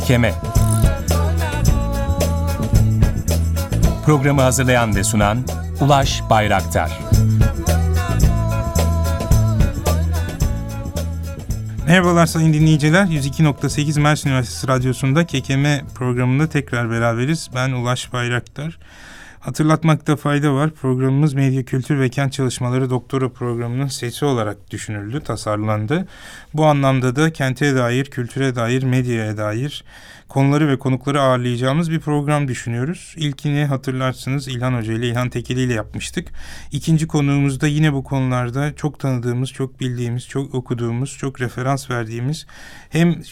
Kekeme Programı hazırlayan ve sunan Ulaş Bayraktar Merhabalar sayın dinleyiciler. 102.8 Mersin Üniversitesi Radyosu'nda Kekeme programında tekrar beraberiz. Ben Ulaş Bayraktar. Hatırlatmakta fayda var. Programımız Medya Kültür ve Kent Çalışmaları Doktora Programı'nın sesi olarak düşünüldü, tasarlandı. Bu anlamda da kente dair, kültüre dair, medyaya dair konuları ve konukları ağırlayacağımız bir program düşünüyoruz. İlkini hatırlarsınız İlhan Hoca ile İlhan Tekeli ile yapmıştık. İkinci konuğumuzda yine bu konularda çok tanıdığımız, çok bildiğimiz, çok okuduğumuz, çok referans verdiğimiz hem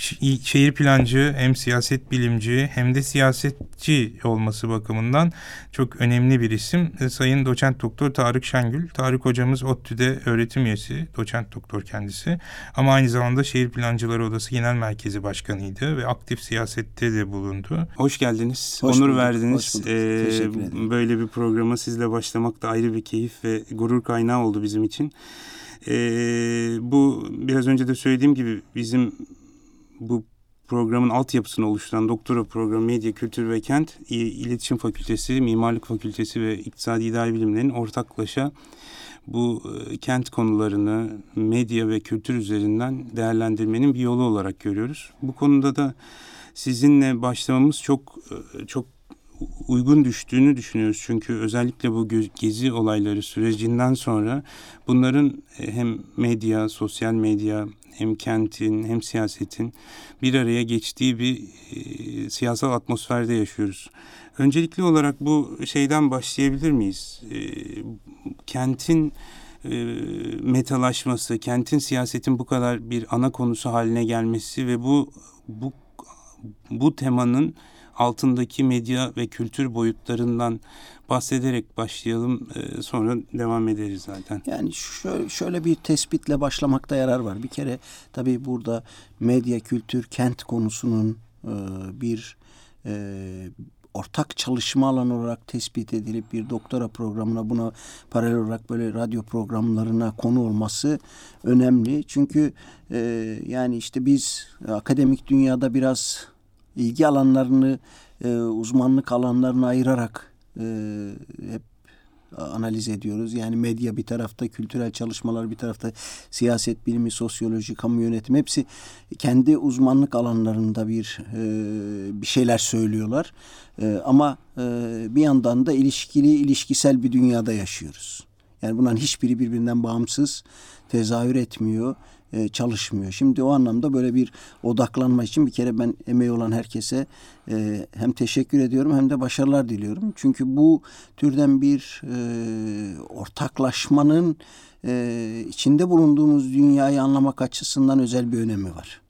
şehir plancı hem siyaset bilimci hem de siyasetçi olması bakımından çok önemli bir isim. E, Sayın Doçent Doktor Tarık Şengül. Tarık hocamız ODTÜ'de öğretim üyesi, doçent doktor kendisi. Ama aynı zamanda Şehir Plancıları Odası Genel Merkezi Başkanıydı ve aktif siyasette de bulundu. Hoş geldiniz. Hoş Onur bulduk, verdiniz. Hoş ee, böyle bir programa sizle başlamak da ayrı bir keyif ve gurur kaynağı oldu bizim için. Ee, bu biraz önce de söylediğim gibi bizim bu programın altyapısını oluşturan doktora programı Medya, Kültür ve Kent, İletişim Fakültesi, Mimarlık Fakültesi ve İktisadi İdari Bilimlerin ortaklaşa bu e, kent konularını medya ve kültür üzerinden değerlendirmenin bir yolu olarak görüyoruz. Bu konuda da sizinle başlamamız çok e, çok uygun düştüğünü düşünüyoruz. Çünkü özellikle bu gezi olayları sürecinden sonra bunların e, hem medya, sosyal medya, hem kentin hem siyasetin bir araya geçtiği bir e, siyasal atmosferde yaşıyoruz. Öncelikli olarak bu şeyden başlayabilir miyiz? E, kentin e, metalaşması, kentin siyasetin bu kadar bir ana konusu haline gelmesi ve bu bu bu temanın altındaki medya ve kültür boyutlarından bahsederek başlayalım. E, sonra devam ederiz zaten. Yani şöyle, şöyle bir tespitle başlamakta yarar var. Bir kere tabii burada medya, kültür, kent konusunun e, bir e, ortak çalışma alanı olarak tespit edilip bir doktora programına buna paralel olarak böyle radyo programlarına konu olması önemli. Çünkü e, yani işte biz akademik dünyada biraz ilgi alanlarını, e, uzmanlık alanlarını ayırarak e, hep analiz ediyoruz. Yani medya bir tarafta, kültürel çalışmalar bir tarafta, siyaset bilimi, sosyoloji, kamu yönetimi hepsi kendi uzmanlık alanlarında bir e, bir şeyler söylüyorlar. E, ama e, bir yandan da ilişkili, ilişkisel bir dünyada yaşıyoruz. Yani bunların hiçbiri birbirinden bağımsız tezahür etmiyor. E, çalışmıyor. Şimdi o anlamda böyle bir odaklanma için bir kere ben emeği olan herkese e, hem teşekkür ediyorum hem de başarılar diliyorum. Çünkü bu türden bir e, ortaklaşmanın e, içinde bulunduğumuz dünyayı anlamak açısından özel bir önemi var.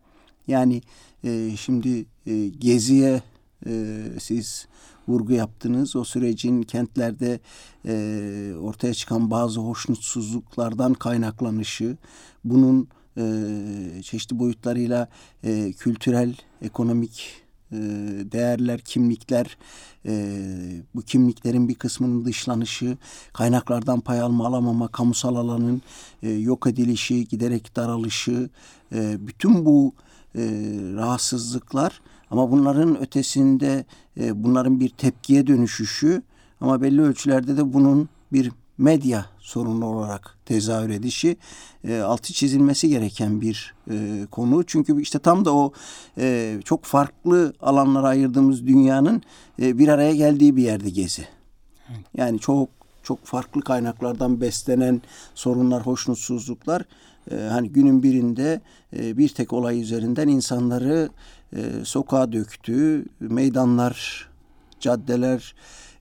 Yani e, şimdi e, geziye e, siz vurgu yaptınız. O sürecin kentlerde e, ortaya çıkan bazı hoşnutsuzluklardan kaynaklanışı, bunun e, çeşitli boyutlarıyla e, kültürel, ekonomik e, değerler, kimlikler, bu kimliklerin bir kısmının dışlanışı, kaynaklardan pay alma alamama, kamusal alanın e, yok edilişi, giderek daralışı, bütün bu rahatsızlıklar ama bunların ötesinde bunların bir tepkiye dönüşüşü ama belli ölçülerde de bunun bir medya sorunu olarak tezahür edişi e, altı çizilmesi gereken bir e, konu. Çünkü işte tam da o e, çok farklı alanlara ayırdığımız dünyanın e, bir araya geldiği bir yerde gezi. Yani çok çok farklı kaynaklardan beslenen sorunlar, hoşnutsuzluklar e, hani günün birinde e, bir tek olay üzerinden insanları e, sokağa döktü. Meydanlar, caddeler,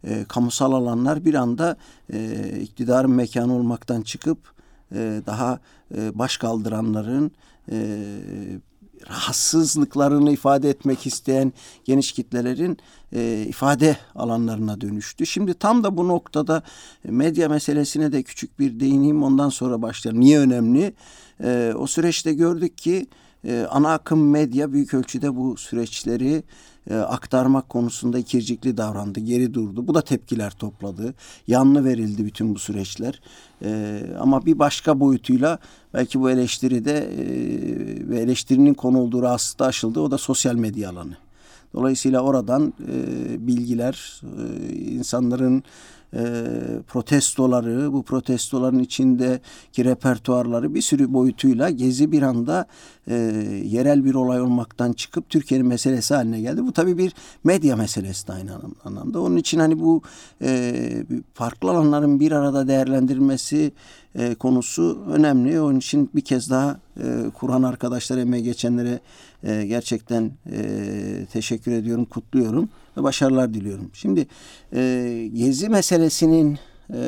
e, kamusal alanlar bir anda e, iktidarın mekanı olmaktan çıkıp e, daha e, baş kaldıranların e, rahatsızlıklarını ifade etmek isteyen geniş kitlelerin e, ifade alanlarına dönüştü. Şimdi tam da bu noktada medya meselesine de küçük bir değineyim ondan sonra başlayalım. Niye önemli? E, o süreçte gördük ki e, ana akım medya büyük ölçüde bu süreçleri e, aktarmak konusunda ikircikli davrandı, geri durdu. Bu da tepkiler topladı. Yanlı verildi bütün bu süreçler. E, ama bir başka boyutuyla belki bu eleştiride e, ve eleştirinin konu olduğu rahatsızlığı aşıldı. O da sosyal medya alanı. Dolayısıyla oradan e, bilgiler, e, insanların e, protestoları, bu protestoların içindeki repertuarları bir sürü boyutuyla Gezi bir anda e, yerel bir olay olmaktan çıkıp Türkiye'nin meselesi haline geldi. Bu tabii bir medya meselesi de aynı anlamda. Onun için hani bu e, farklı alanların bir arada değerlendirilmesi e, konusu önemli. Onun için bir kez daha e, Kur'an arkadaşlar emeği geçenlere e, gerçekten e, teşekkür ediyorum, kutluyorum ve başarılar diliyorum. Şimdi e, Gezi meselesinin e,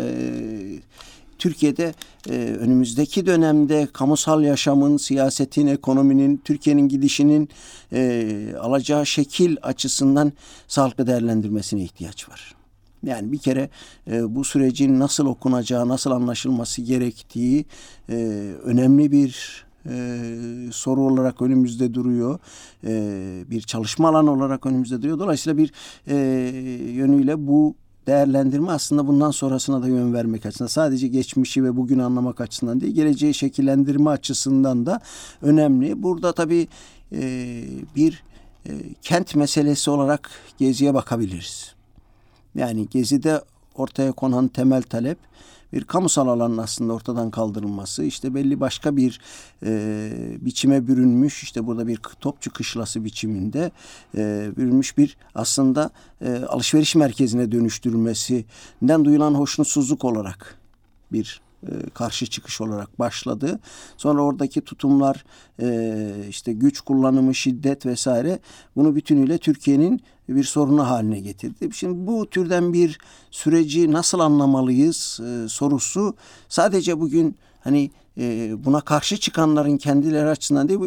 Türkiye'de e, önümüzdeki dönemde kamusal yaşamın, siyasetin, ekonominin, Türkiye'nin gidişinin e, alacağı şekil açısından sağlıklı değerlendirmesine ihtiyaç var. Yani bir kere e, bu sürecin nasıl okunacağı, nasıl anlaşılması gerektiği e, önemli bir e, soru olarak önümüzde duruyor. E, bir çalışma alanı olarak önümüzde duruyor. Dolayısıyla bir e, yönüyle bu değerlendirme aslında bundan sonrasına da yön vermek açısından sadece geçmişi ve bugünü anlamak açısından değil geleceği şekillendirme açısından da önemli. Burada tabii e, bir e, kent meselesi olarak Gezi'ye bakabiliriz. Yani Gezi'de ortaya konan temel talep bir kamusal alanın aslında ortadan kaldırılması işte belli başka bir e, biçime bürünmüş işte burada bir topçu kışlası biçiminde e, bürünmüş bir aslında e, alışveriş merkezine dönüştürülmesinden duyulan hoşnutsuzluk olarak bir e, karşı çıkış olarak başladı. Sonra oradaki tutumlar e, işte güç kullanımı, şiddet vesaire bunu bütünüyle Türkiye'nin bir sorunu haline getirdi. Şimdi bu türden bir süreci nasıl anlamalıyız e, sorusu sadece bugün hani e, buna karşı çıkanların kendileri açısından değil,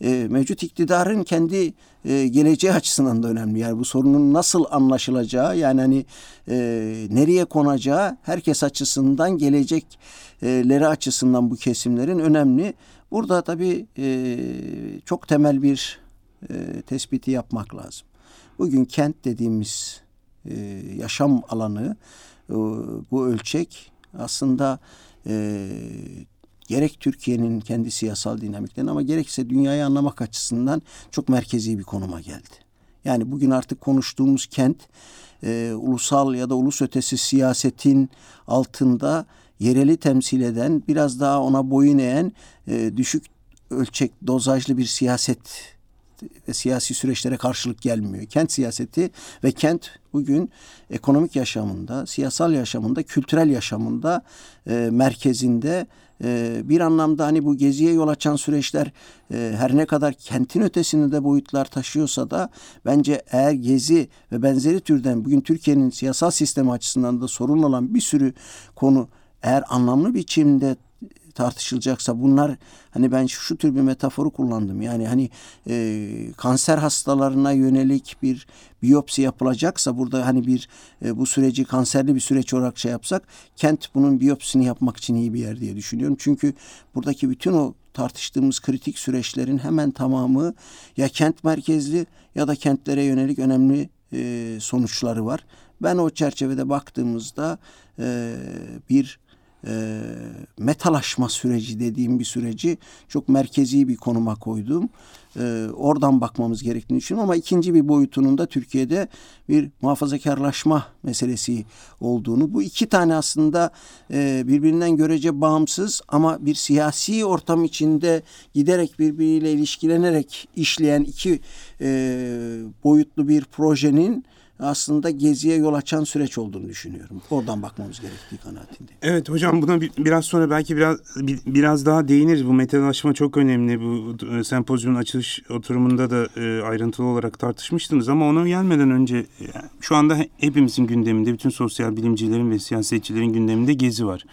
e, mevcut iktidarın kendi e, geleceği açısından da önemli. Yani bu sorunun nasıl anlaşılacağı, yani hani e, nereye konacağı herkes açısından gelecekleri açısından bu kesimlerin önemli. Burada tabii e, çok temel bir e, tespiti yapmak lazım. Bugün kent dediğimiz e, yaşam alanı, e, bu ölçek aslında e, gerek Türkiye'nin kendi siyasal dinamiklerini ama gerekse dünyayı anlamak açısından çok merkezi bir konuma geldi. Yani bugün artık konuştuğumuz kent e, ulusal ya da ulus ötesi siyasetin altında yereli temsil eden biraz daha ona boyun eğen e, düşük ölçek dozajlı bir siyaset ve siyasi süreçlere karşılık gelmiyor. Kent siyaseti ve kent bugün ekonomik yaşamında, siyasal yaşamında, kültürel yaşamında e, merkezinde e, bir anlamda hani bu geziye yol açan süreçler e, her ne kadar kentin ötesinde de boyutlar taşıyorsa da bence eğer gezi ve benzeri türden bugün Türkiye'nin siyasal sistemi açısından da sorun olan bir sürü konu eğer anlamlı biçimde tartışılacaksa bunlar hani ben şu, tür bir metaforu kullandım. Yani hani e, kanser hastalarına yönelik bir biyopsi yapılacaksa burada hani bir e, bu süreci kanserli bir süreç olarak şey yapsak kent bunun biyopsini yapmak için iyi bir yer diye düşünüyorum. Çünkü buradaki bütün o tartıştığımız kritik süreçlerin hemen tamamı ya kent merkezli ya da kentlere yönelik önemli e, sonuçları var. Ben o çerçevede baktığımızda e, bir e, metalaşma süreci dediğim bir süreci çok merkezi bir konuma koydum. E, oradan bakmamız gerektiğini düşünüyorum ama ikinci bir boyutunun da Türkiye'de bir muhafazakarlaşma meselesi olduğunu. Bu iki tane aslında e, birbirinden görece bağımsız ama bir siyasi ortam içinde giderek birbiriyle ilişkilenerek işleyen iki e, boyutlu bir projenin aslında geziye yol açan süreç olduğunu düşünüyorum. Oradan bakmamız gerektiği kanaatinde. Evet hocam buna bir, biraz sonra belki biraz bir, biraz daha değiniriz. Bu metalaşma çok önemli. Bu e, sempozyumun açılış oturumunda da e, ayrıntılı olarak tartışmıştınız ama ona gelmeden önce yani şu anda hepimizin gündeminde, bütün sosyal bilimcilerin ve siyasetçilerin gündeminde gezi var.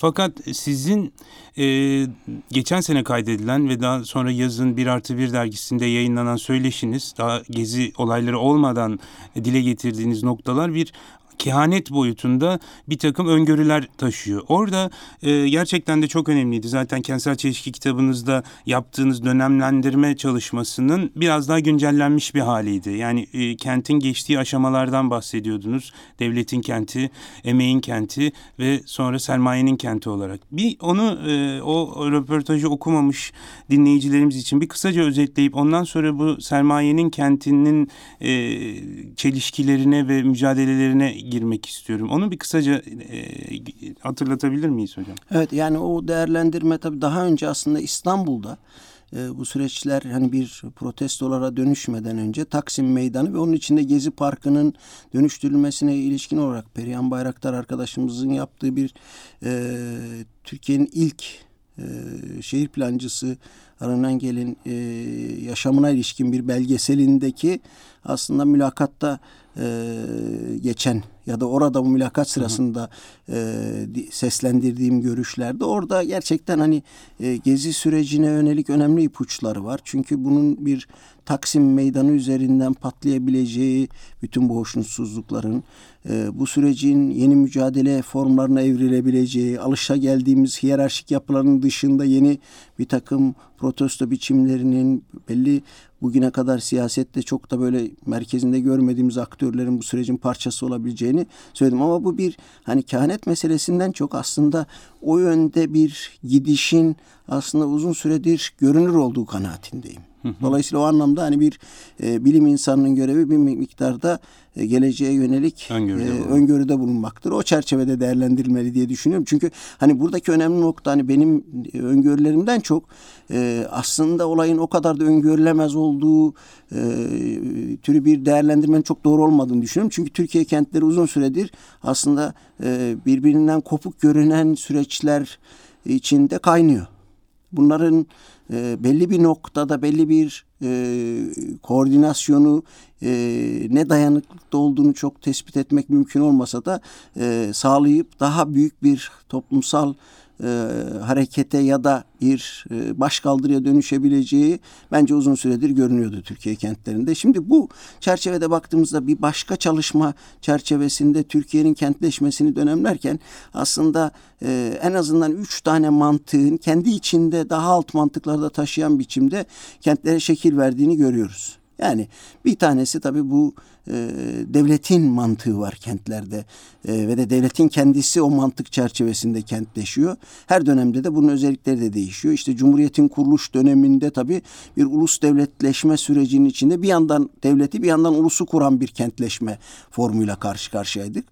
Fakat sizin e, geçen sene kaydedilen ve daha sonra yazın bir artı bir dergisinde yayınlanan söyleşiniz daha gezi olayları olmadan dile getirdiğiniz noktalar bir kehanet boyutunda bir takım öngörüler taşıyor. Orada e, gerçekten de çok önemliydi. Zaten Kentsel Çelişki kitabınızda yaptığınız dönemlendirme çalışmasının biraz daha güncellenmiş bir haliydi. Yani e, kentin geçtiği aşamalardan bahsediyordunuz. Devletin kenti, emeğin kenti ve sonra sermayenin kenti olarak. Bir onu e, o röportajı okumamış dinleyicilerimiz için bir kısaca özetleyip ondan sonra bu sermayenin kentinin e, çelişkilerine ve mücadelelerine girmek istiyorum. Onu bir kısaca e, hatırlatabilir miyiz hocam? Evet yani o değerlendirme tabii daha önce aslında İstanbul'da e, bu süreçler hani bir protestolara dönüşmeden önce Taksim Meydanı ve onun içinde Gezi Parkı'nın dönüştürülmesine ilişkin olarak Perihan Bayraktar arkadaşımızın yaptığı bir e, Türkiye'nin ilk e, şehir plancısı Arınan Gel'in e, yaşamına ilişkin bir belgeselindeki aslında mülakatta e, geçen ya da orada bu mülakat sırasında e, seslendirdiğim görüşlerde orada gerçekten hani e, gezi sürecine yönelik önemli ipuçları var. Çünkü bunun bir Taksim Meydanı üzerinden patlayabileceği bütün bu hoşnutsuzlukların e, bu sürecin yeni mücadele formlarına evrilebileceği, alışa geldiğimiz hiyerarşik yapıların dışında yeni bir takım protesto biçimlerinin belli bugüne kadar siyasette çok da böyle merkezinde görmediğimiz aktörlerin bu sürecin parçası olabileceğini söyledim. Ama bu bir hani kehanet meselesinden çok aslında o yönde bir gidişin aslında uzun süredir görünür olduğu kanaatindeyim. Dolayısıyla o anlamda hani bir e, bilim insanının görevi bir miktarda e, geleceğe yönelik öngörüde, e, öngörüde bulunmaktır. O çerçevede değerlendirilmeli diye düşünüyorum. Çünkü hani buradaki önemli nokta hani benim e, öngörülerimden çok e, aslında olayın o kadar da öngörülemez olduğu e, türü bir değerlendirmenin çok doğru olmadığını düşünüyorum. Çünkü Türkiye kentleri uzun süredir aslında e, birbirinden kopuk görünen süreçler içinde kaynıyor. Bunların e, belli bir noktada belli bir e, koordinasyonu e, ne dayanıklıkta olduğunu çok tespit etmek mümkün olmasa da e, sağlayıp daha büyük bir toplumsal e, harekete ya da bir e, başkaldırıya dönüşebileceği bence uzun süredir görünüyordu Türkiye kentlerinde. Şimdi bu çerçevede baktığımızda bir başka çalışma çerçevesinde Türkiye'nin kentleşmesini dönemlerken aslında e, en azından üç tane mantığın kendi içinde daha alt mantıklarda taşıyan biçimde kentlere şekil verdiğini görüyoruz. Yani bir tanesi tabii bu e, devletin mantığı var kentlerde e, ve de devletin kendisi o mantık çerçevesinde kentleşiyor. Her dönemde de bunun özellikleri de değişiyor. İşte Cumhuriyet'in kuruluş döneminde tabii bir ulus devletleşme sürecinin içinde bir yandan devleti bir yandan ulusu kuran bir kentleşme formuyla karşı karşıyaydık.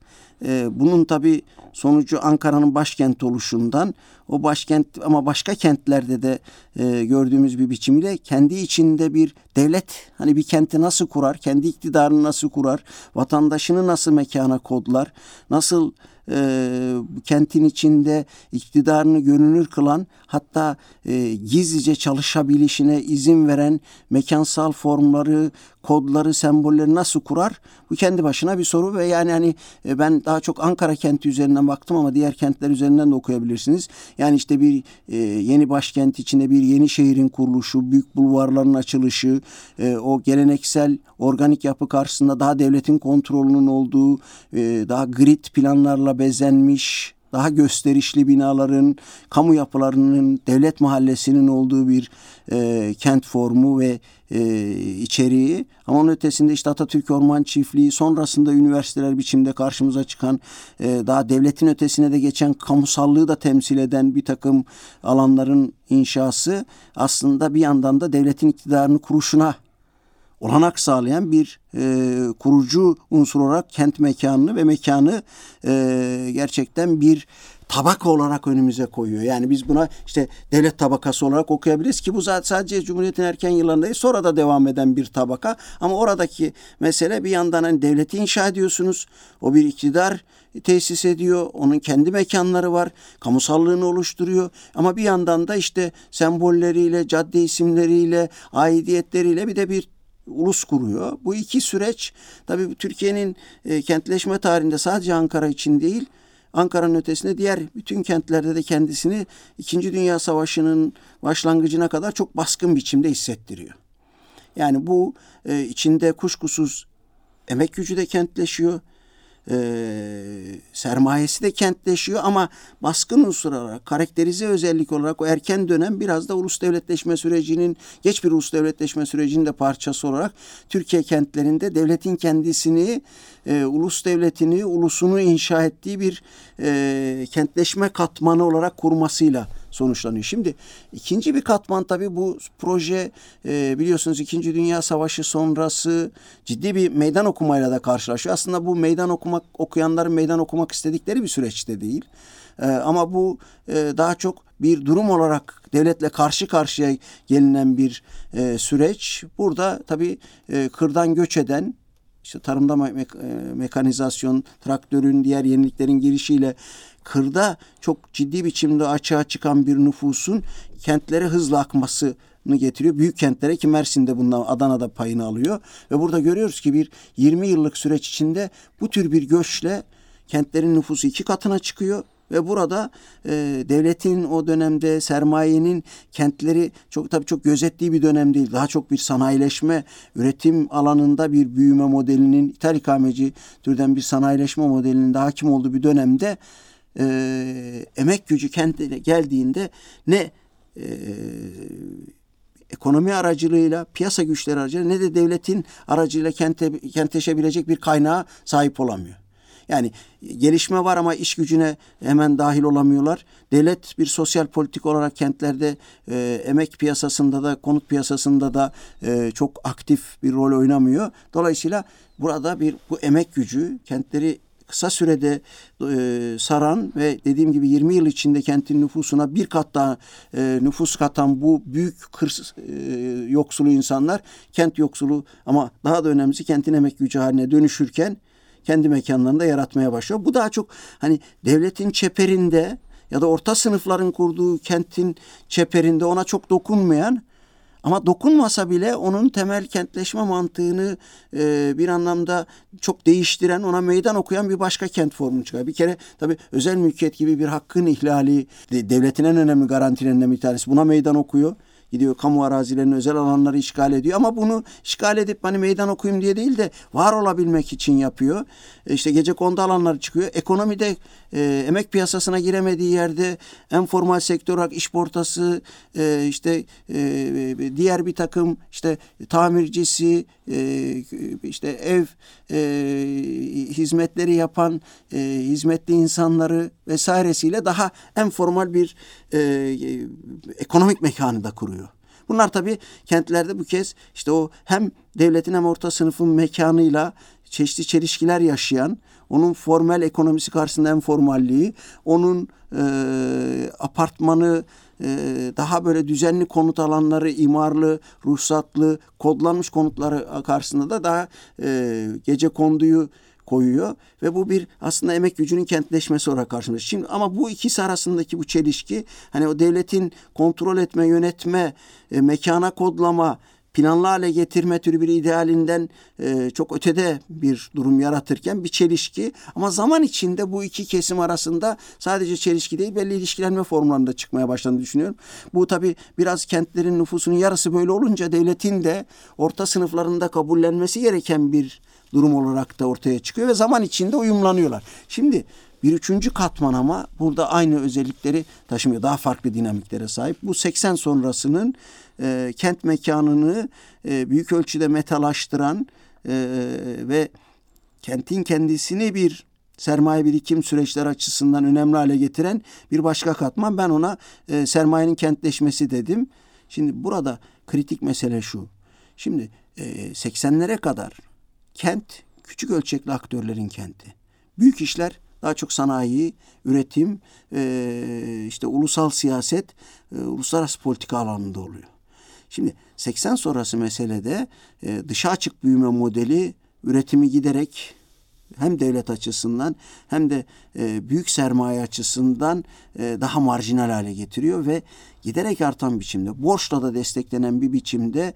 E, bunun tabii sonucu Ankara'nın başkent oluşundan o başkent ama başka kentlerde de e, gördüğümüz bir biçimiyle kendi içinde bir devlet hani bir kenti nasıl kurar, kendi iktidarını nasıl kurar, vatandaşını nasıl mekana kodlar, nasıl e, kentin içinde iktidarını görünür kılan hatta e, gizlice çalışabilişine izin veren mekansal formları, kodları, sembolleri nasıl kurar? Bu kendi başına bir soru ve yani hani e, ben daha çok Ankara kenti üzerinden baktım ama diğer kentler üzerinden de okuyabilirsiniz. Yani işte bir e, yeni başkent içinde bir yeni şehrin kuruluşu, büyük bulvarların açılışı, e, o geleneksel organik yapı karşısında daha devletin kontrolünün olduğu, e, daha grid planlarla bezenmiş, daha gösterişli binaların, kamu yapılarının, devlet mahallesinin olduğu bir e, kent formu ve e, içeriği. Ama onun ötesinde işte Atatürk Orman Çiftliği, sonrasında üniversiteler biçimde karşımıza çıkan, e, daha devletin ötesine de geçen kamusallığı da temsil eden bir takım alanların inşası aslında bir yandan da devletin iktidarını kuruşuna olanak sağlayan bir e, kurucu unsur olarak kent mekanını ve mekanı e, gerçekten bir tabaka olarak önümüze koyuyor. Yani biz buna işte devlet tabakası olarak okuyabiliriz ki bu sadece Cumhuriyet'in erken yıllarında değil sonra da devam eden bir tabaka. Ama oradaki mesele bir yandan hani devleti inşa ediyorsunuz. O bir iktidar tesis ediyor. Onun kendi mekanları var. Kamusallığını oluşturuyor. Ama bir yandan da işte sembolleriyle, cadde isimleriyle, aidiyetleriyle bir de bir ulus kuruyor. Bu iki süreç tabii Türkiye'nin e, kentleşme tarihinde sadece Ankara için değil, Ankara'nın ötesinde diğer bütün kentlerde de kendisini İkinci Dünya Savaşı'nın başlangıcına kadar çok baskın biçimde hissettiriyor. Yani bu e, içinde kuşkusuz emek gücü de kentleşiyor. E, sermayesi de kentleşiyor ama baskın unsur olarak, karakterize özellik olarak o erken dönem biraz da ulus devletleşme sürecinin, geç bir ulus devletleşme sürecinin de parçası olarak Türkiye kentlerinde devletin kendisini, e, ulus devletini, ulusunu inşa ettiği bir e, kentleşme katmanı olarak kurmasıyla sonuçlanıyor. Şimdi ikinci bir katman tabii bu proje e, biliyorsunuz İkinci Dünya Savaşı sonrası ciddi bir meydan okumayla da karşılaşıyor. Aslında bu meydan okumak okuyanların meydan okumak istedikleri bir süreçte değil. E, ama bu e, daha çok bir durum olarak devletle karşı karşıya gelinen bir e, süreç. Burada tabii e, kırdan göç eden işte tarımda me- me- mekanizasyon, traktörün, diğer yeniliklerin girişiyle kırda çok ciddi biçimde açığa çıkan bir nüfusun kentlere hızla akmasını getiriyor. Büyük kentlere ki Mersin'de bundan Adana'da payını alıyor. Ve burada görüyoruz ki bir 20 yıllık süreç içinde bu tür bir göçle kentlerin nüfusu iki katına çıkıyor. Ve burada e, devletin o dönemde sermayenin kentleri çok tabii çok gözettiği bir dönem değil. Daha çok bir sanayileşme, üretim alanında bir büyüme modelinin, ithal ikameci türden bir sanayileşme modelinin de hakim olduğu bir dönemde e, emek gücü kentine geldiğinde ne e, ekonomi aracılığıyla, piyasa güçleri aracılığıyla ne de devletin aracıyla kente, kentleşebilecek bir kaynağa sahip olamıyor. Yani gelişme var ama iş gücüne hemen dahil olamıyorlar. Devlet bir sosyal politik olarak kentlerde e, emek piyasasında da konut piyasasında da e, çok aktif bir rol oynamıyor. Dolayısıyla burada bir bu emek gücü kentleri kısa sürede e, saran ve dediğim gibi 20 yıl içinde kentin nüfusuna bir kat daha e, nüfus katan bu büyük kır e, yoksulu insanlar kent yoksulu ama daha da önemlisi kentin emek gücü haline dönüşürken kendi mekanlarında yaratmaya başlıyor. Bu daha çok hani devletin çeperinde ya da orta sınıfların kurduğu kentin çeperinde ona çok dokunmayan ama dokunmasa bile onun temel kentleşme mantığını e, bir anlamda çok değiştiren, ona meydan okuyan bir başka kent formu çıkıyor. Bir kere tabii özel mülkiyet gibi bir hakkın ihlali devletin en önemli garantilerinden bir tanesi. Buna meydan okuyor gidiyor kamu arazilerini, özel alanları işgal ediyor. Ama bunu işgal edip hani meydan okuyayım diye değil de var olabilmek için yapıyor. E işte gece kondu alanları çıkıyor. Ekonomide e, emek piyasasına giremediği yerde en formal sektör olarak iş portası, e, işte e, diğer bir takım işte tamircisi, e, işte ev e, hizmetleri yapan e, hizmetli insanları vesairesiyle daha en formal bir e, ekonomik mekanı da kuruyor. Bunlar tabii kentlerde bu kez işte o hem devletin hem orta sınıfın mekanıyla çeşitli çelişkiler yaşayan, onun formal ekonomisi karşısında en formalliği, onun e, apartmanı e, daha böyle düzenli konut alanları, imarlı, ruhsatlı, kodlanmış konutları karşısında da daha e, gece konduyu koyuyor ve bu bir aslında emek gücünün kentleşmesi olarak karşımıza. Şimdi ama bu ikisi arasındaki bu çelişki hani o devletin kontrol etme, yönetme, e, mekana kodlama, planlı hale getirme türü bir idealinden e, çok ötede bir durum yaratırken bir çelişki ama zaman içinde bu iki kesim arasında sadece çelişki değil belli ilişkilenme formlarında çıkmaya başlandığını düşünüyorum. Bu tabi biraz kentlerin nüfusunun yarısı böyle olunca devletin de orta sınıflarında kabullenmesi gereken bir durum olarak da ortaya çıkıyor ve zaman içinde uyumlanıyorlar. Şimdi bir üçüncü katman ama burada aynı özellikleri taşımıyor. Daha farklı dinamiklere sahip. Bu 80 sonrasının e, kent mekanını e, büyük ölçüde metalaştıran e, ve kentin kendisini bir sermaye birikim süreçler açısından önemli hale getiren bir başka katman. Ben ona e, sermayenin kentleşmesi dedim. Şimdi burada kritik mesele şu. Şimdi e, 80'lere kadar kent küçük ölçekli aktörlerin kenti. Büyük işler daha çok sanayi, üretim, işte ulusal siyaset, uluslararası politika alanında oluyor. Şimdi 80 sonrası meselede e, dışa açık büyüme modeli üretimi giderek hem devlet açısından hem de büyük sermaye açısından daha marjinal hale getiriyor ve giderek artan biçimde borçla da desteklenen bir biçimde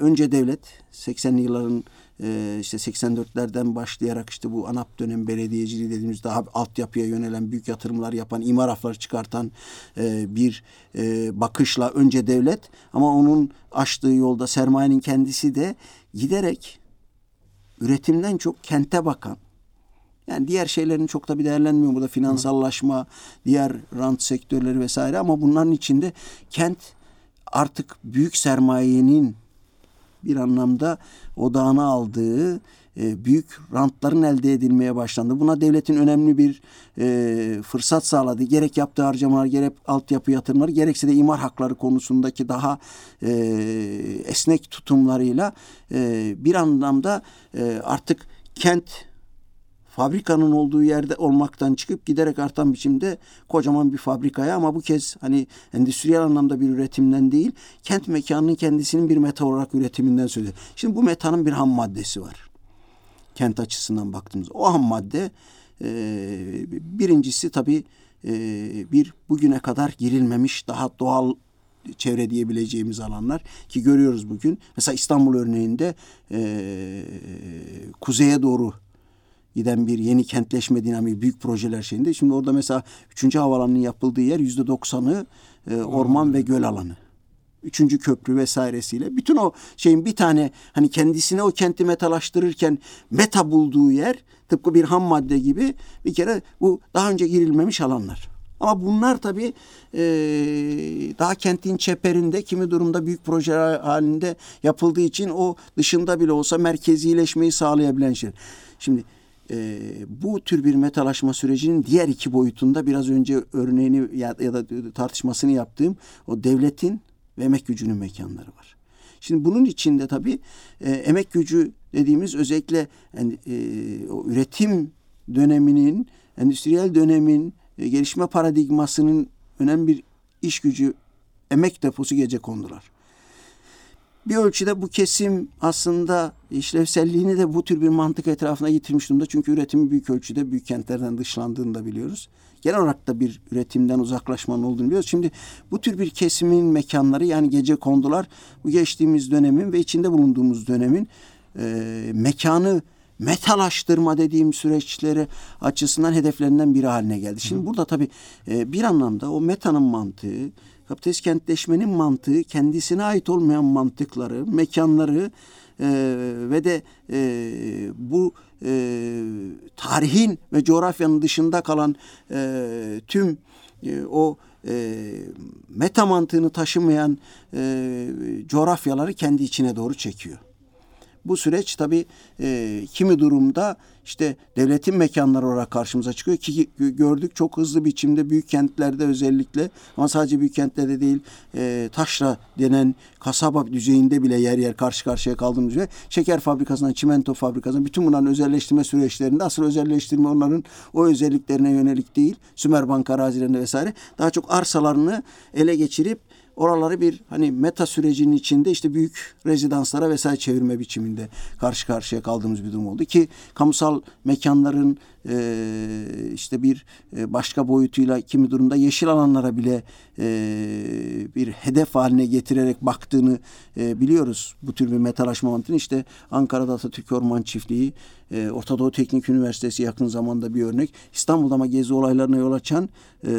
önce devlet 80'li yılların e, işte 84'lerden başlayarak işte bu ANAP dönem belediyeciliği dediğimiz daha altyapıya yönelen büyük yatırımlar yapan, imar afları çıkartan e, bir e, bakışla önce devlet ama onun açtığı yolda sermayenin kendisi de giderek üretimden çok kente bakan, Yani diğer şeylerin çok da bir değerlenmiyor. Burada finansallaşma, diğer rant sektörleri vesaire ama bunların içinde kent artık büyük sermayenin bir anlamda odağına aldığı e, büyük rantların elde edilmeye başlandı. Buna devletin önemli bir e, fırsat sağladı. Gerek yaptığı harcamalar, gerek altyapı yatırımları, gerekse de imar hakları konusundaki daha e, esnek tutumlarıyla e, bir anlamda e, artık kent fabrikanın olduğu yerde olmaktan çıkıp giderek artan biçimde kocaman bir fabrikaya ama bu kez hani endüstriyel anlamda bir üretimden değil kent mekanının kendisinin bir meta olarak üretiminden söz ediyor. Şimdi bu metanın bir ham maddesi var. Kent açısından baktığımız o ham madde e, birincisi tabii e, bir bugüne kadar girilmemiş daha doğal çevre diyebileceğimiz alanlar ki görüyoruz bugün. Mesela İstanbul örneğinde e, kuzeye doğru giden bir yeni kentleşme dinamiği büyük projeler şeyinde. Şimdi orada mesela 3. havalanının yapıldığı yer yüzde doksanı e, orman ve göl alanı. Üçüncü köprü vesairesiyle. Bütün o şeyin bir tane hani kendisine o kenti metalaştırırken meta bulduğu yer tıpkı bir ham madde gibi bir kere bu daha önce girilmemiş alanlar. Ama bunlar tabii e, daha kentin çeperinde kimi durumda büyük projeler halinde yapıldığı için o dışında bile olsa merkezileşmeyi sağlayabilen şey. Şimdi e, bu tür bir metalaşma sürecinin diğer iki boyutunda biraz önce örneğini ya, ya da tartışmasını yaptığım o devletin ve emek gücünün mekanları var. Şimdi bunun içinde tabii e, emek gücü dediğimiz özellikle yani, e, o üretim döneminin, endüstriyel dönemin e, gelişme paradigmasının önemli bir iş gücü, emek deposu gece kondular. Bir ölçüde bu kesim aslında işlevselliğini de bu tür bir mantık etrafına getirmiş durumda. Çünkü üretimi büyük ölçüde büyük kentlerden dışlandığını da biliyoruz. Genel olarak da bir üretimden uzaklaşmanın olduğunu biliyoruz. Şimdi bu tür bir kesimin mekanları yani gece kondular bu geçtiğimiz dönemin ve içinde bulunduğumuz dönemin e, mekanı metalaştırma dediğim süreçleri açısından hedeflerinden biri haline geldi. Şimdi Hı. burada tabii e, bir anlamda o metanın mantığı kapitalist kentleşmenin mantığı kendisine ait olmayan mantıkları, mekanları e, ve de e, bu e, tarihin ve coğrafyanın dışında kalan e, tüm e, o e, meta mantığını taşımayan e, coğrafyaları kendi içine doğru çekiyor. Bu süreç tabii e, kimi durumda işte devletin mekanları olarak karşımıza çıkıyor ki gördük çok hızlı biçimde büyük kentlerde özellikle ama sadece büyük kentlerde değil e, taşra denen kasaba düzeyinde bile yer yer karşı karşıya kaldığımız üzere şeker fabrikasından çimento fabrikasından bütün bunların özelleştirme süreçlerinde asıl özelleştirme onların o özelliklerine yönelik değil Sümerbank arazilerinde vesaire daha çok arsalarını ele geçirip oraları bir hani meta sürecinin içinde işte büyük rezidanslara vesaire çevirme biçiminde karşı karşıya kaldığımız bir durum oldu ki kamusal mekanların e, işte bir e, başka boyutuyla kimi durumda yeşil alanlara bile e, bir hedef haline getirerek baktığını e, biliyoruz. Bu tür bir metalaşma mantığını işte Ankara'da Atatürk Orman Çiftliği, e, Orta Doğu Teknik Üniversitesi yakın zamanda bir örnek. İstanbul'da ama gezi olaylarına yol açan e,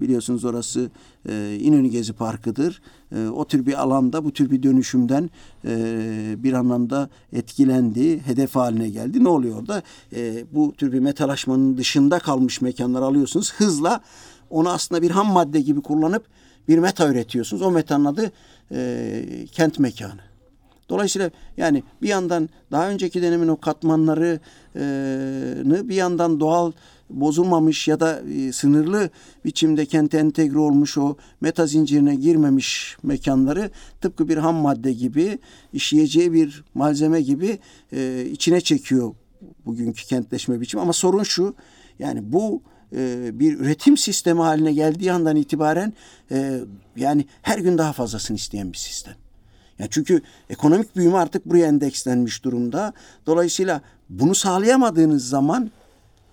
biliyorsunuz orası e, İnönü Gezi Parkı'dır. E, o tür bir alanda bu tür bir dönüşümden e, bir anlamda etkilendi, hedef haline geldi. Ne oluyor orada? E, bu tür bir metalaşmanın dışında kalmış mekanlar alıyorsunuz. Hızla onu aslında bir ham madde gibi kullanıp bir meta üretiyorsunuz. O metanın adı kent mekanı. Dolayısıyla yani bir yandan daha önceki dönemin o katmanlarını bir yandan doğal bozulmamış ya da e, sınırlı biçimde kente entegre olmuş o meta zincirine girmemiş mekanları tıpkı bir ham madde gibi işleyeceği bir malzeme gibi e, içine çekiyor bugünkü kentleşme biçimi. Ama sorun şu yani bu e, bir üretim sistemi haline geldiği andan itibaren yani her gün daha fazlasını isteyen bir sistem. Yani çünkü ekonomik büyüme artık buraya endekslenmiş durumda. Dolayısıyla bunu sağlayamadığınız zaman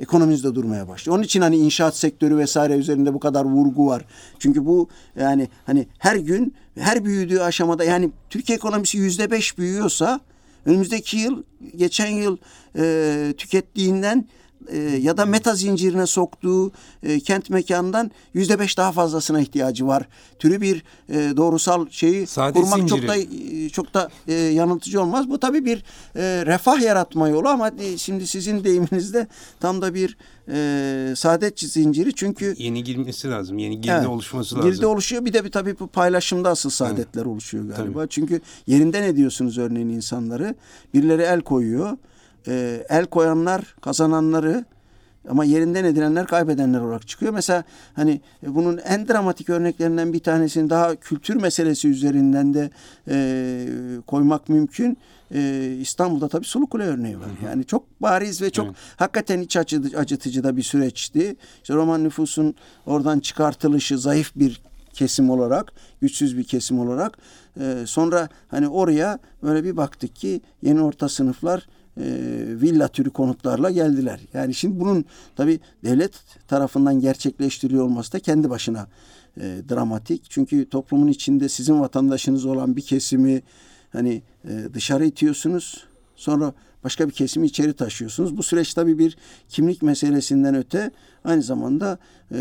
ekonominiz de durmaya başlıyor. Onun için hani inşaat sektörü vesaire üzerinde bu kadar vurgu var. Çünkü bu yani hani her gün her büyüdüğü aşamada yani Türkiye ekonomisi yüzde beş büyüyorsa önümüzdeki yıl geçen yıl e, tükettiğinden e, ya da meta zincirine soktuğu e, kent mekanından yüzde beş daha fazlasına ihtiyacı var. Türü bir e, doğrusal şeyi Saadet kurmak zinciri. çok da e, çok da e, yanıltıcı olmaz. Bu tabii bir e, refah yaratma yolu ama e, şimdi sizin deyiminizde tam da bir e, saadet zinciri çünkü Yeni girmesi lazım. Yeni girdi Evet. oluşması lazım. Girdi oluşuyor bir de bir tabii bu paylaşımda asıl saadetler oluşuyor galiba. Çünkü yerinden ediyorsunuz örneğin insanları. Birileri el koyuyor. Ee, el koyanlar kazananları ama yerinden edilenler kaybedenler olarak çıkıyor. Mesela hani e, bunun en dramatik örneklerinden bir tanesini daha kültür meselesi üzerinden de e, koymak mümkün. E, İstanbul'da tabii Sulukule örneği var. Yani çok bariz ve çok Evet. hakikaten iç acıtıcı, acıtıcı da bir süreçti. İşte Roman nüfusun oradan çıkartılışı zayıf bir kesim olarak, güçsüz bir kesim olarak e, sonra hani oraya böyle bir baktık ki yeni orta sınıflar e, villa türü konutlarla geldiler. Yani şimdi bunun tabi devlet tarafından gerçekleştiriliyor olması da kendi başına e, dramatik. Çünkü toplumun içinde sizin vatandaşınız olan bir kesimi hani e, dışarı itiyorsunuz. Sonra başka bir kesimi içeri taşıyorsunuz. Bu süreç tabii bir kimlik meselesinden öte aynı zamanda e,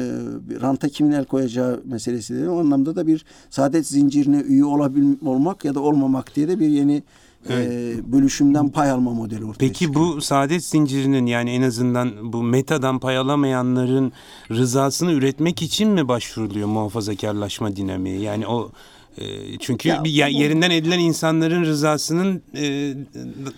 ranta kimin el koyacağı meselesi de o anlamda da bir saadet zincirine üye olabil olmak ya da olmamak diye de bir yeni e, bölüşümden pay alma modeli ortaya Peki çıkıyor. bu saadet zincirinin yani en azından bu metadan pay alamayanların rızasını üretmek için mi başvuruluyor muhafazakarlaşma dinamiği? Yani o çünkü Ya bir yerinden edilen insanların rızasının e,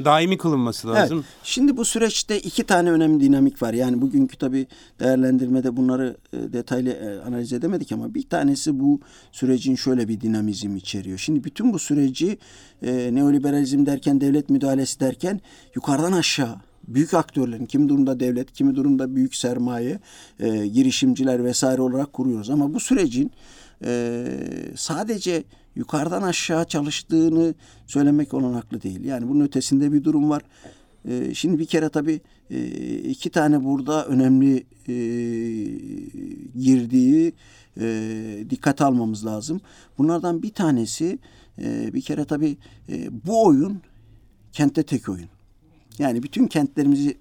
daimi kılınması lazım. Evet. Şimdi bu süreçte iki tane önemli dinamik var. Yani bugünkü tabii değerlendirmede bunları e, detaylı e, analiz edemedik ama bir tanesi bu sürecin şöyle bir dinamizm içeriyor. Şimdi bütün bu süreci e, neoliberalizm derken devlet müdahalesi derken yukarıdan aşağı büyük aktörlerin kimi durumda devlet, kimi durumda büyük sermaye, e, girişimciler vesaire olarak kuruyoruz. Ama bu sürecin e, sadece yukarıdan aşağı çalıştığını söylemek olanaklı değil. Yani bunun ötesinde bir durum var. E, şimdi bir kere tabii e, iki tane burada önemli e, girdiği e, dikkate almamız lazım. Bunlardan bir tanesi e, bir kere tabii e, bu oyun kentte tek oyun. Yani bütün kentlerimizi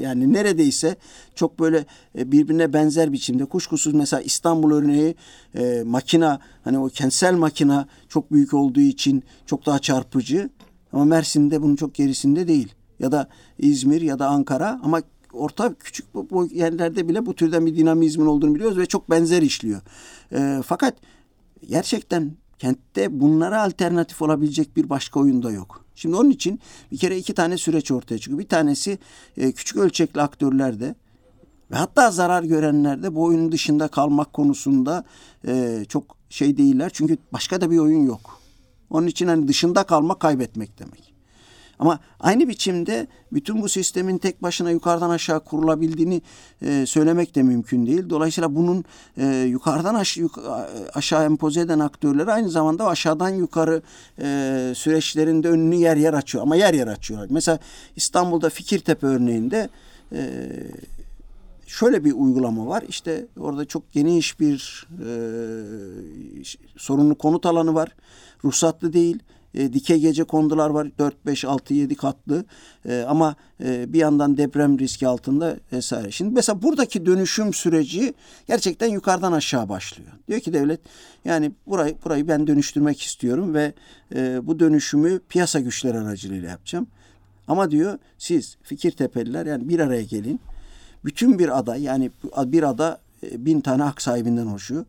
yani neredeyse çok böyle e, birbirine benzer biçimde kuşkusuz mesela İstanbul örneği e, makina hani o kentsel makina çok büyük olduğu için çok daha çarpıcı ama Mersin'de bunun çok gerisinde değil ya da İzmir ya da Ankara ama orta küçük bu, yerlerde bile bu türden bir dinamizmin olduğunu biliyoruz ve çok benzer işliyor. E, fakat gerçekten kentte bunlara alternatif olabilecek bir başka oyun da yok. Şimdi onun için bir kere iki tane süreç ortaya çıkıyor. Bir tanesi e, küçük ölçekli aktörlerde ve hatta zarar görenlerde bu oyunun dışında kalmak konusunda e, çok şey değiller. Çünkü başka da bir oyun yok. Onun için hani dışında kalmak kaybetmek demek. Ama aynı biçimde bütün bu sistemin tek başına yukarıdan aşağı kurulabildiğini e, söylemek de mümkün değil. Dolayısıyla bunun e, yukarıdan aş- yuk- aşağı empoze eden aktörler aynı zamanda aşağıdan yukarı e, süreçlerinde önünü yer yer açıyor. Ama yer yer açıyorlar. Mesela İstanbul'da Fikirtepe örneğinde e, şöyle bir uygulama var. İşte orada çok geniş bir e, sorunlu konut alanı var. Ruhsatlı değil. E, dikey gece kondular var. 4, 5, 6, 7 katlı. E, ama e, bir yandan deprem riski altında vesaire. Şimdi mesela buradaki dönüşüm süreci gerçekten yukarıdan aşağı başlıyor. Diyor ki devlet yani burayı burayı ben dönüştürmek istiyorum ve e, bu dönüşümü piyasa güçleri aracılığıyla yapacağım. Ama diyor siz Fikirtepeliler yani bir araya gelin. Bütün bir ada yani bir ada e, bin tane hak sahibinden oluşuyor.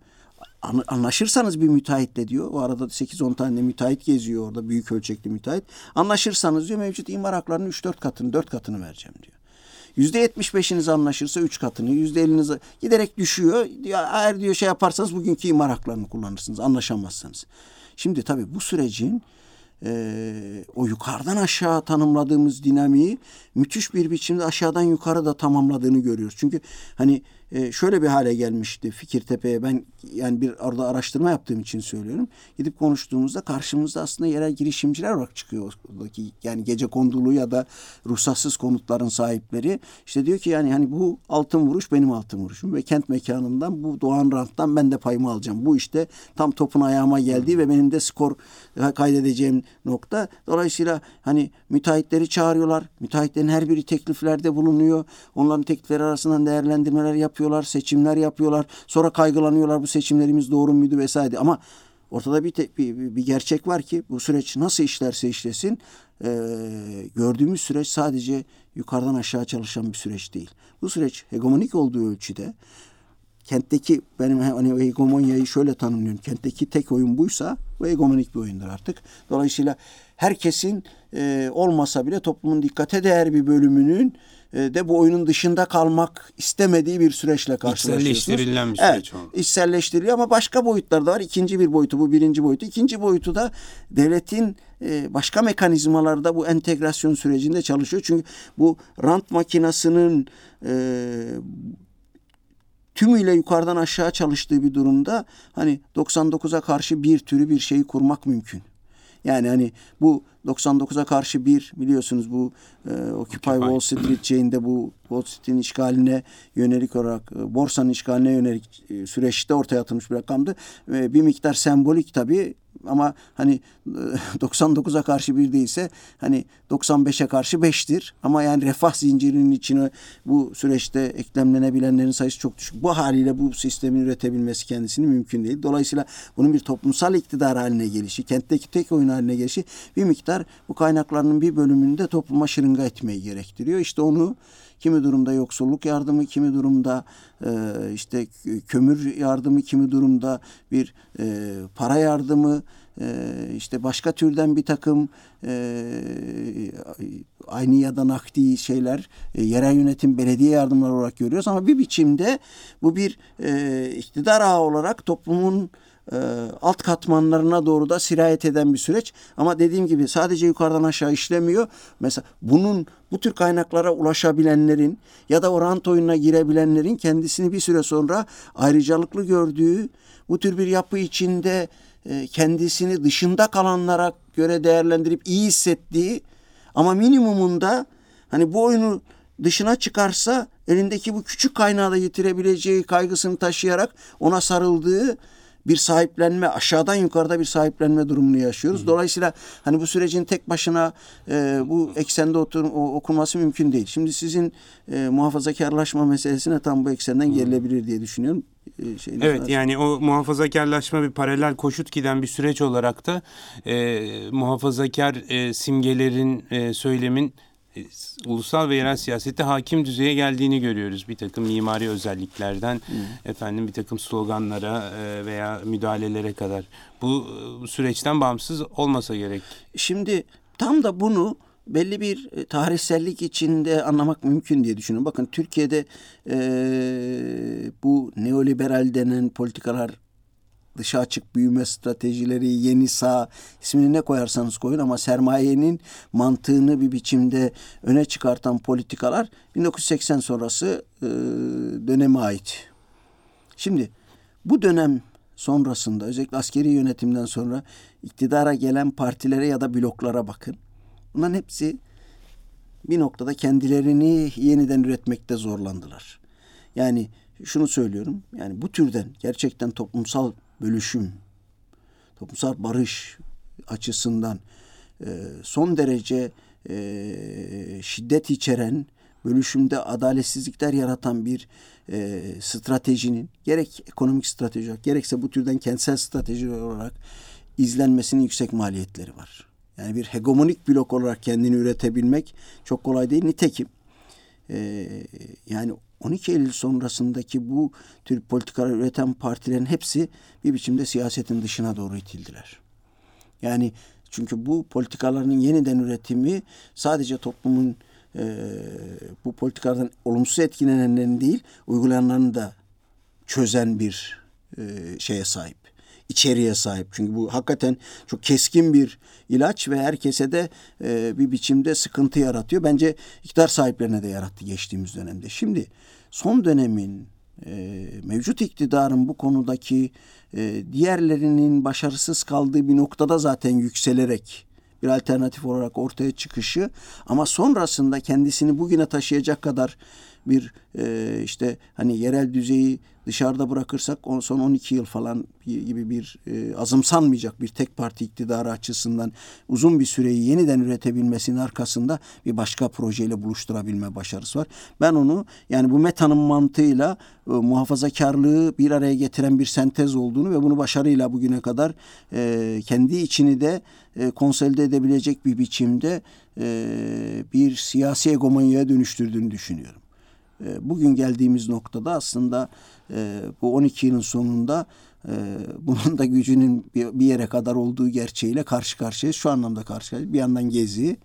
An- Anlaşırsanız bir müteahhitle diyor. O arada 8-10 tane müteahhit geziyor orada büyük ölçekli müteahhit. Anlaşırsanız diyor mevcut imar haklarının 3-4 katını 4 katını vereceğim diyor. Yüzde 75'iniz anlaşırsa 3 katını, yüzde 50'niz giderek düşüyor. Eğer diyor şey yaparsanız bugünkü imar haklarını kullanırsınız, anlaşamazsanız. Şimdi tabii bu sürecin e, o yukarıdan aşağı tanımladığımız dinamiği müthiş bir biçimde aşağıdan yukarı da tamamladığını görüyoruz. Çünkü hani e, şöyle bir hale gelmişti Fikirtepe'ye ben yani bir orada araştırma yaptığım için söylüyorum. Gidip konuştuğumuzda karşımızda aslında yerel girişimciler olarak çıkıyor oradaki yani gece kondulu ya da ruhsatsız konutların sahipleri. İşte diyor ki yani hani bu altın vuruş benim altın vuruşum ve kent mekanından bu doğan ranttan ben de payımı alacağım. Bu işte tam topun ayağıma geldi ve benim de skor kaydedeceğim nokta. Dolayısıyla hani müteahhitleri çağırıyorlar. Müteahhitlerin her biri tekliflerde bulunuyor. Onların teklifleri arasından değerlendirmeler yapıyorlar, seçimler yapıyorlar. Sonra kaygılanıyorlar bu seçimlerimiz doğru muydu vesaire. Ama ortada bir, te, bir, bir gerçek var ki bu süreç nasıl işlerse işlesin e, gördüğümüz süreç sadece yukarıdan aşağı çalışan bir süreç değil. Bu süreç hegemonik olduğu ölçüde kentteki benim hani hegemonyayı şöyle tanımlıyorum. Kentteki tek oyun buysa bu hegemonik bir oyundur artık. Dolayısıyla herkesin e, olmasa bile toplumun dikkate değer bir bölümünün de bu oyunun dışında kalmak istemediği bir süreçle karşılaşıyorsunuz. İçselleştirilen bir süreç evet, oldu. İçselleştiriliyor ama başka boyutlar da var. İkinci bir boyutu bu birinci boyutu. İkinci boyutu da devletin e, başka mekanizmalarda bu entegrasyon sürecinde çalışıyor. Çünkü bu rant makinasının e, tümüyle yukarıdan aşağı çalıştığı bir durumda hani 99'a karşı bir türü bir şeyi kurmak mümkün. Yani hani bu 99'a karşı bir biliyorsunuz bu e, Occupy Wall Street şeyinde bu Wall Street'in işgaline yönelik olarak e, borsanın işgaline yönelik e, süreçte ortaya atılmış bir rakamdı. E, bir miktar sembolik tabii ama hani 99'a karşı bir değilse hani 95'e karşı 5'tir. Ama yani refah zincirinin içine bu süreçte eklemlenebilenlerin sayısı çok düşük. Bu haliyle bu sistemin üretebilmesi kendisini mümkün değil. Dolayısıyla bunun bir toplumsal iktidar haline gelişi, kentteki tek oyun haline gelişi bir miktar bu kaynaklarının bir bölümünü de topluma şırınga etmeyi gerektiriyor. İşte onu kimi durumda yoksulluk yardımı, kimi durumda e, işte kömür yardımı, kimi durumda bir e, para yardımı, e, işte başka türden bir takım e, aynı ya da nakdi şeyler e, yerel yönetim belediye yardımları olarak görüyoruz. Ama bir biçimde bu bir e, iktidar ağı olarak toplumun e, alt katmanlarına doğru da sirayet eden bir süreç. Ama dediğim gibi sadece yukarıdan aşağı işlemiyor. Mesela bunun bu tür kaynaklara ulaşabilenlerin ya da orant oyununa girebilenlerin kendisini bir süre sonra ayrıcalıklı gördüğü bu tür bir yapı içinde e, kendisini dışında kalanlara göre değerlendirip iyi hissettiği ama minimumunda hani bu oyunu dışına çıkarsa elindeki bu küçük kaynağı da yitirebileceği kaygısını taşıyarak ona sarıldığı bir sahiplenme aşağıdan yukarıda bir sahiplenme durumunu yaşıyoruz. Hı. Dolayısıyla hani bu sürecin tek başına e, bu eksende otur, o, okunması mümkün değil. Şimdi sizin e, muhafazakarlaşma meselesine tam bu eksenden gerilebilir diye düşünüyorum. E, evet var. yani o muhafazakarlaşma bir paralel koşut giden bir süreç olarak da e, muhafazakar e, simgelerin e, söylemin ulusal ve yerel siyasette hakim düzeye geldiğini görüyoruz. Bir takım mimari özelliklerden hmm. efendim bir takım sloganlara e, veya müdahalelere kadar. Bu, bu süreçten bağımsız olmasa gerek. Şimdi tam da bunu belli bir e, tarihsellik içinde anlamak mümkün diye düşünüyorum. Bakın Türkiye'de e, bu neoliberal denen politikalar dışa açık büyüme stratejileri, yeni sağ ismini ne koyarsanız koyun ama sermayenin mantığını bir biçimde öne çıkartan politikalar 1980 sonrası e, döneme ait. Şimdi bu dönem sonrasında özellikle askeri yönetimden sonra iktidara gelen partilere ya da bloklara bakın. Bunların hepsi bir noktada kendilerini yeniden üretmekte zorlandılar. Yani şunu söylüyorum. Yani bu türden gerçekten toplumsal bölüşüm, toplumsal barış açısından e, son derece e, şiddet içeren, bölüşümde adaletsizlikler yaratan bir e, stratejinin gerek ekonomik strateji olarak gerekse bu türden kentsel strateji olarak izlenmesinin yüksek maliyetleri var. Yani bir hegemonik blok olarak kendini üretebilmek çok kolay değil. Nitekim e, yani 12 Eylül sonrasındaki bu tür politikalar üreten partilerin hepsi bir biçimde siyasetin dışına doğru itildiler. Yani çünkü bu politikaların yeniden üretimi sadece toplumun e, bu politikalardan olumsuz etkilenenlerin değil, uygulayanların da çözen bir e, şeye sahip içeriğe sahip. Çünkü bu hakikaten çok keskin bir ilaç ve herkese de e, bir biçimde sıkıntı yaratıyor. Bence iktidar sahiplerine de yarattı geçtiğimiz dönemde. Şimdi son dönemin e, mevcut iktidarın bu konudaki e, diğerlerinin başarısız kaldığı bir noktada zaten yükselerek bir alternatif olarak ortaya çıkışı ama sonrasında kendisini bugüne taşıyacak kadar bir e, işte hani yerel düzeyi dışarıda bırakırsak son 12 yıl falan gibi bir e, azımsanmayacak bir tek parti iktidarı açısından uzun bir süreyi yeniden üretebilmesinin arkasında bir başka projeyle buluşturabilme başarısı var. Ben onu yani bu metanın mantığıyla e, muhafazakarlığı bir araya getiren bir sentez olduğunu ve bunu başarıyla bugüne kadar e, kendi içini de e, konsolide edebilecek bir biçimde e, bir siyasi egomanyaya dönüştürdüğünü düşünüyorum. E, bugün geldiğimiz noktada aslında e, bu 12 yılın sonunda e, bunun da gücünün bir yere kadar olduğu gerçeğiyle karşı karşıya şu anlamda karşı karşıya bir yandan Gezi.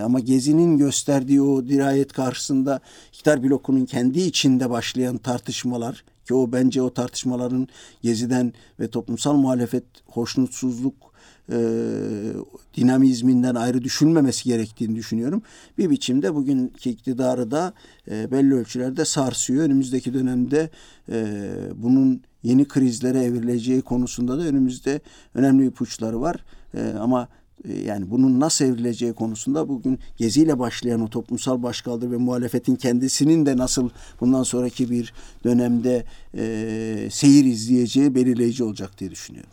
Ama Gezi'nin gösterdiği o dirayet karşısında iktidar blokunun kendi içinde başlayan tartışmalar ki o bence o tartışmaların Gezi'den ve toplumsal muhalefet hoşnutsuzluk e, dinamizminden ayrı düşünmemesi gerektiğini düşünüyorum. Bir biçimde bugünkü iktidarı da e, belli ölçülerde sarsıyor. Önümüzdeki dönemde e, bunun yeni krizlere evrileceği konusunda da önümüzde önemli ipuçları var. E, ama e, yani bunun nasıl evrileceği konusunda bugün geziyle başlayan o toplumsal başkaldırı ve muhalefetin kendisinin de nasıl bundan sonraki bir dönemde e, seyir izleyeceği belirleyici olacak diye düşünüyorum.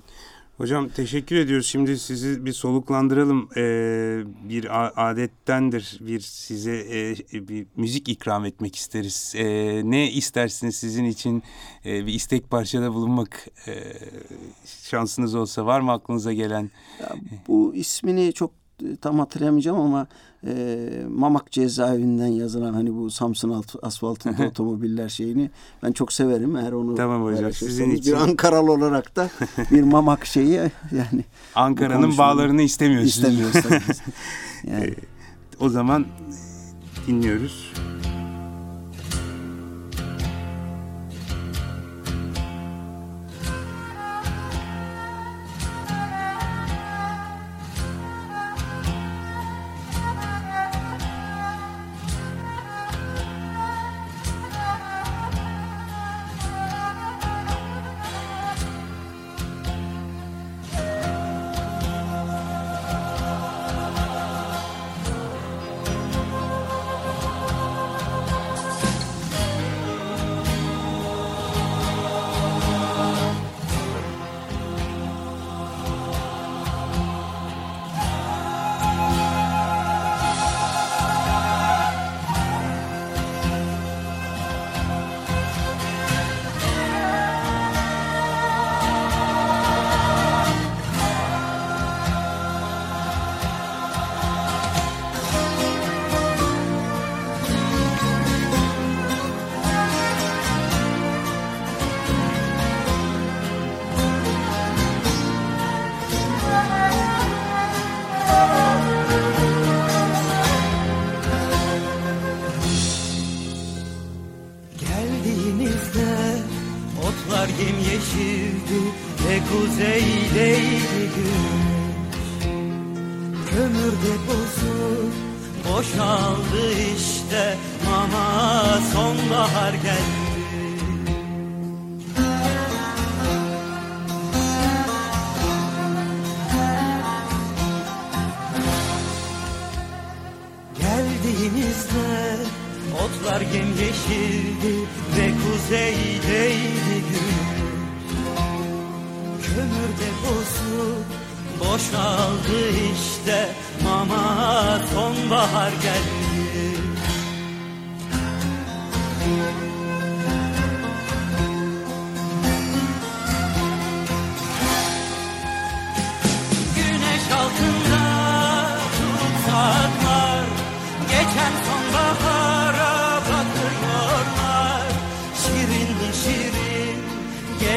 Hocam teşekkür ediyoruz. Şimdi sizi bir soluklandıralım. Ee, bir adettendir bir size e, bir müzik ikram etmek isteriz. E, ne istersiniz sizin için e, bir istek parçada bulunmak e, şansınız olsa var mı aklınıza gelen? Ya, bu ismini çok tam hatırlayamayacağım ama e, Mamak cezaevinden yazılan hani bu Samsun alt, asfaltında otomobiller şeyini ben çok severim. Eğer onu tamam hocam sizin için bir Ankaralı olarak da bir Mamak şeyi yani Ankara'nın bağlarını istemiyorsunuz. İstemiyoruz yani. E, o zaman dinliyoruz.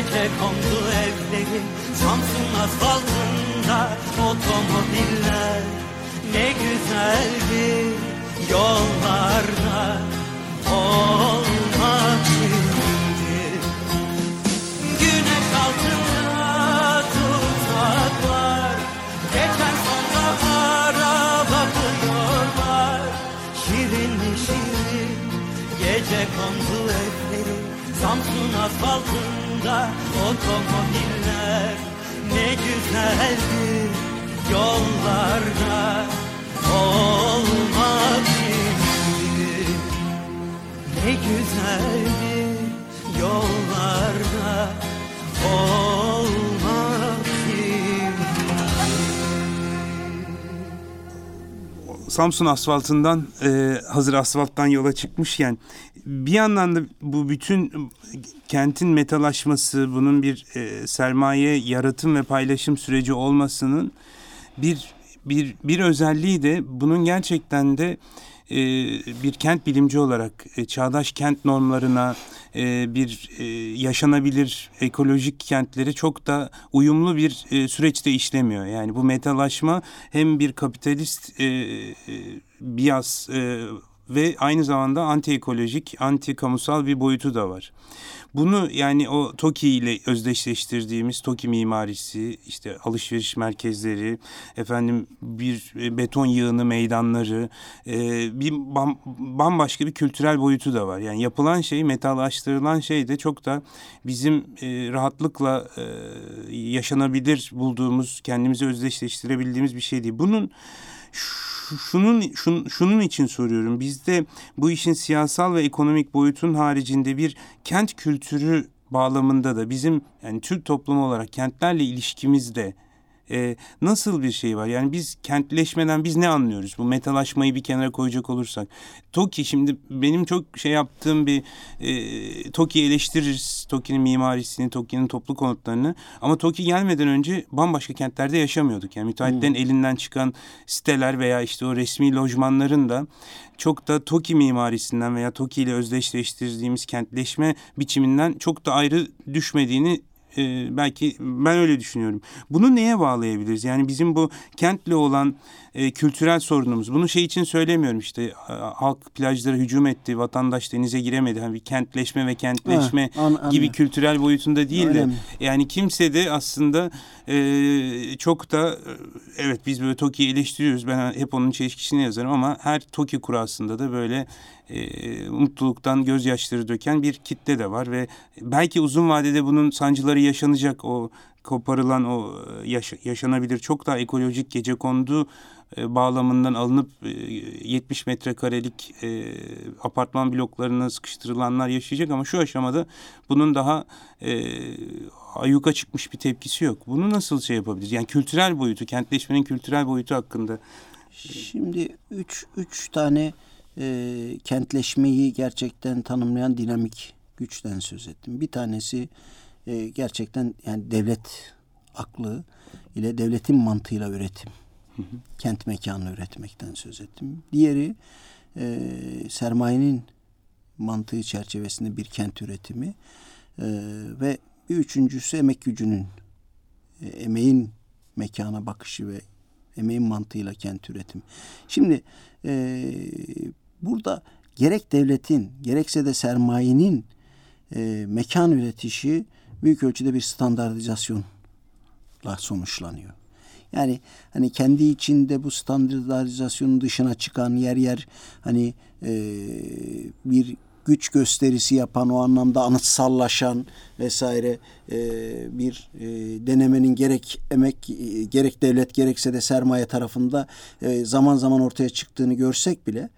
Gece kondu evlerin Samsun asfaltında otomobiller. Ne güzeldi yollarda olmak şimdi Güneş altında tuzaklar. Geçen sonbahara bakıyorlar. Şirin şirin gece kondu Samsun asfaltında otomobiller Ne güzeldi yollarda olmak şimdi Ne güzeldi yollarda olmak Samsun asfaltından e, hazır asfalttan yola çıkmışken bir yandan da bu bütün kentin metalaşması bunun bir e, sermaye yaratım ve paylaşım süreci olmasının bir bir bir özelliği de bunun gerçekten de e, bir kent bilimci olarak e, çağdaş kent normlarına e, bir e, yaşanabilir ekolojik kentleri çok da uyumlu bir e, süreçte işlemiyor. Yani bu metalaşma hem bir kapitalist e, e, bias e, ve aynı zamanda anti ekolojik, anti kamusal bir boyutu da var. Bunu yani o TOKİ ile özdeşleştirdiğimiz TOKİ mimarisi, işte alışveriş merkezleri, efendim bir e, beton yığını meydanları, e, bir bam, bambaşka bir kültürel boyutu da var. Yani yapılan şey, metallaştırılan şey de çok da bizim e, rahatlıkla yaşanabilir bulduğumuz, kendimizi özdeşleştirebildiğimiz bir şey değil. Bunun şunun şun, şunun için soruyorum. Bizde bu işin siyasal ve ekonomik boyutun haricinde bir kent kültürü bağlamında da bizim yani Türk toplumu olarak kentlerle ilişkimizde e, nasıl bir şey var? Yani biz kentleşmeden biz ne anlıyoruz? Bu metalaşmayı bir kenara koyacak olursak. TOKİ şimdi benim çok şey yaptığım bir e, TOKİ eleştiririz. TOKİ'nin mimarisini, TOKİ'nin toplu konutlarını. Ama TOKİ gelmeden önce bambaşka kentlerde yaşamıyorduk. Yani müteahhitlerin hmm. elinden çıkan siteler veya işte o resmi lojmanların da çok da TOKİ mimarisinden veya TOKİ ile özdeşleştirdiğimiz kentleşme biçiminden çok da ayrı düşmediğini e, belki ben öyle düşünüyorum. Bunu neye bağlayabiliriz? Yani bizim bu kentle olan e, kültürel sorunumuz. Bunu şey için söylemiyorum işte halk plajlara hücum etti, vatandaş denize giremedi. Hani bir kentleşme ve kentleşme ha, an, gibi kültürel boyutunda değil de yani kimse de aslında e, çok da e, evet biz böyle TOKİ'yi eleştiriyoruz. Ben hep onun çelişkisini yazarım ama her TOKİ kurasında da böyle e, mutluluktan gözyaşları döken bir kitle de var ve belki uzun vadede bunun sancıları yaşanacak o koparılan o e, yaş yaşanabilir çok daha ekolojik gece kondu e, bağlamından alınıp e, 70 metrekarelik e, apartman bloklarına sıkıştırılanlar yaşayacak ama şu aşamada bunun daha e, ayyuka çıkmış bir tepkisi yok. Bunu nasıl şey yapabiliriz? Yani kültürel boyutu, kentleşmenin kültürel boyutu hakkında. Şimdi üç, üç tane e, kentleşmeyi gerçekten tanımlayan dinamik güçten söz ettim. Bir tanesi e, gerçekten yani devlet aklı ile devletin mantığıyla üretim. Hı hı. Kent mekanı üretmekten söz ettim. Diğeri e, sermayenin mantığı çerçevesinde bir kent üretimi e, ve bir üçüncüsü emek gücünün e, emeğin mekana bakışı ve emeğin mantığıyla kent üretim. Şimdi e, burada gerek devletin gerekse de sermayenin e, mekan üretişi büyük ölçüde bir standartizasyonla sonuçlanıyor. Yani hani kendi içinde bu standartizasyonun dışına çıkan yer yer hani e, bir güç gösterisi yapan o anlamda anıtsallaşan vesaire e, bir e, denemenin gerek emek e, gerek devlet gerekse de sermaye tarafında e, zaman zaman ortaya çıktığını görsek bile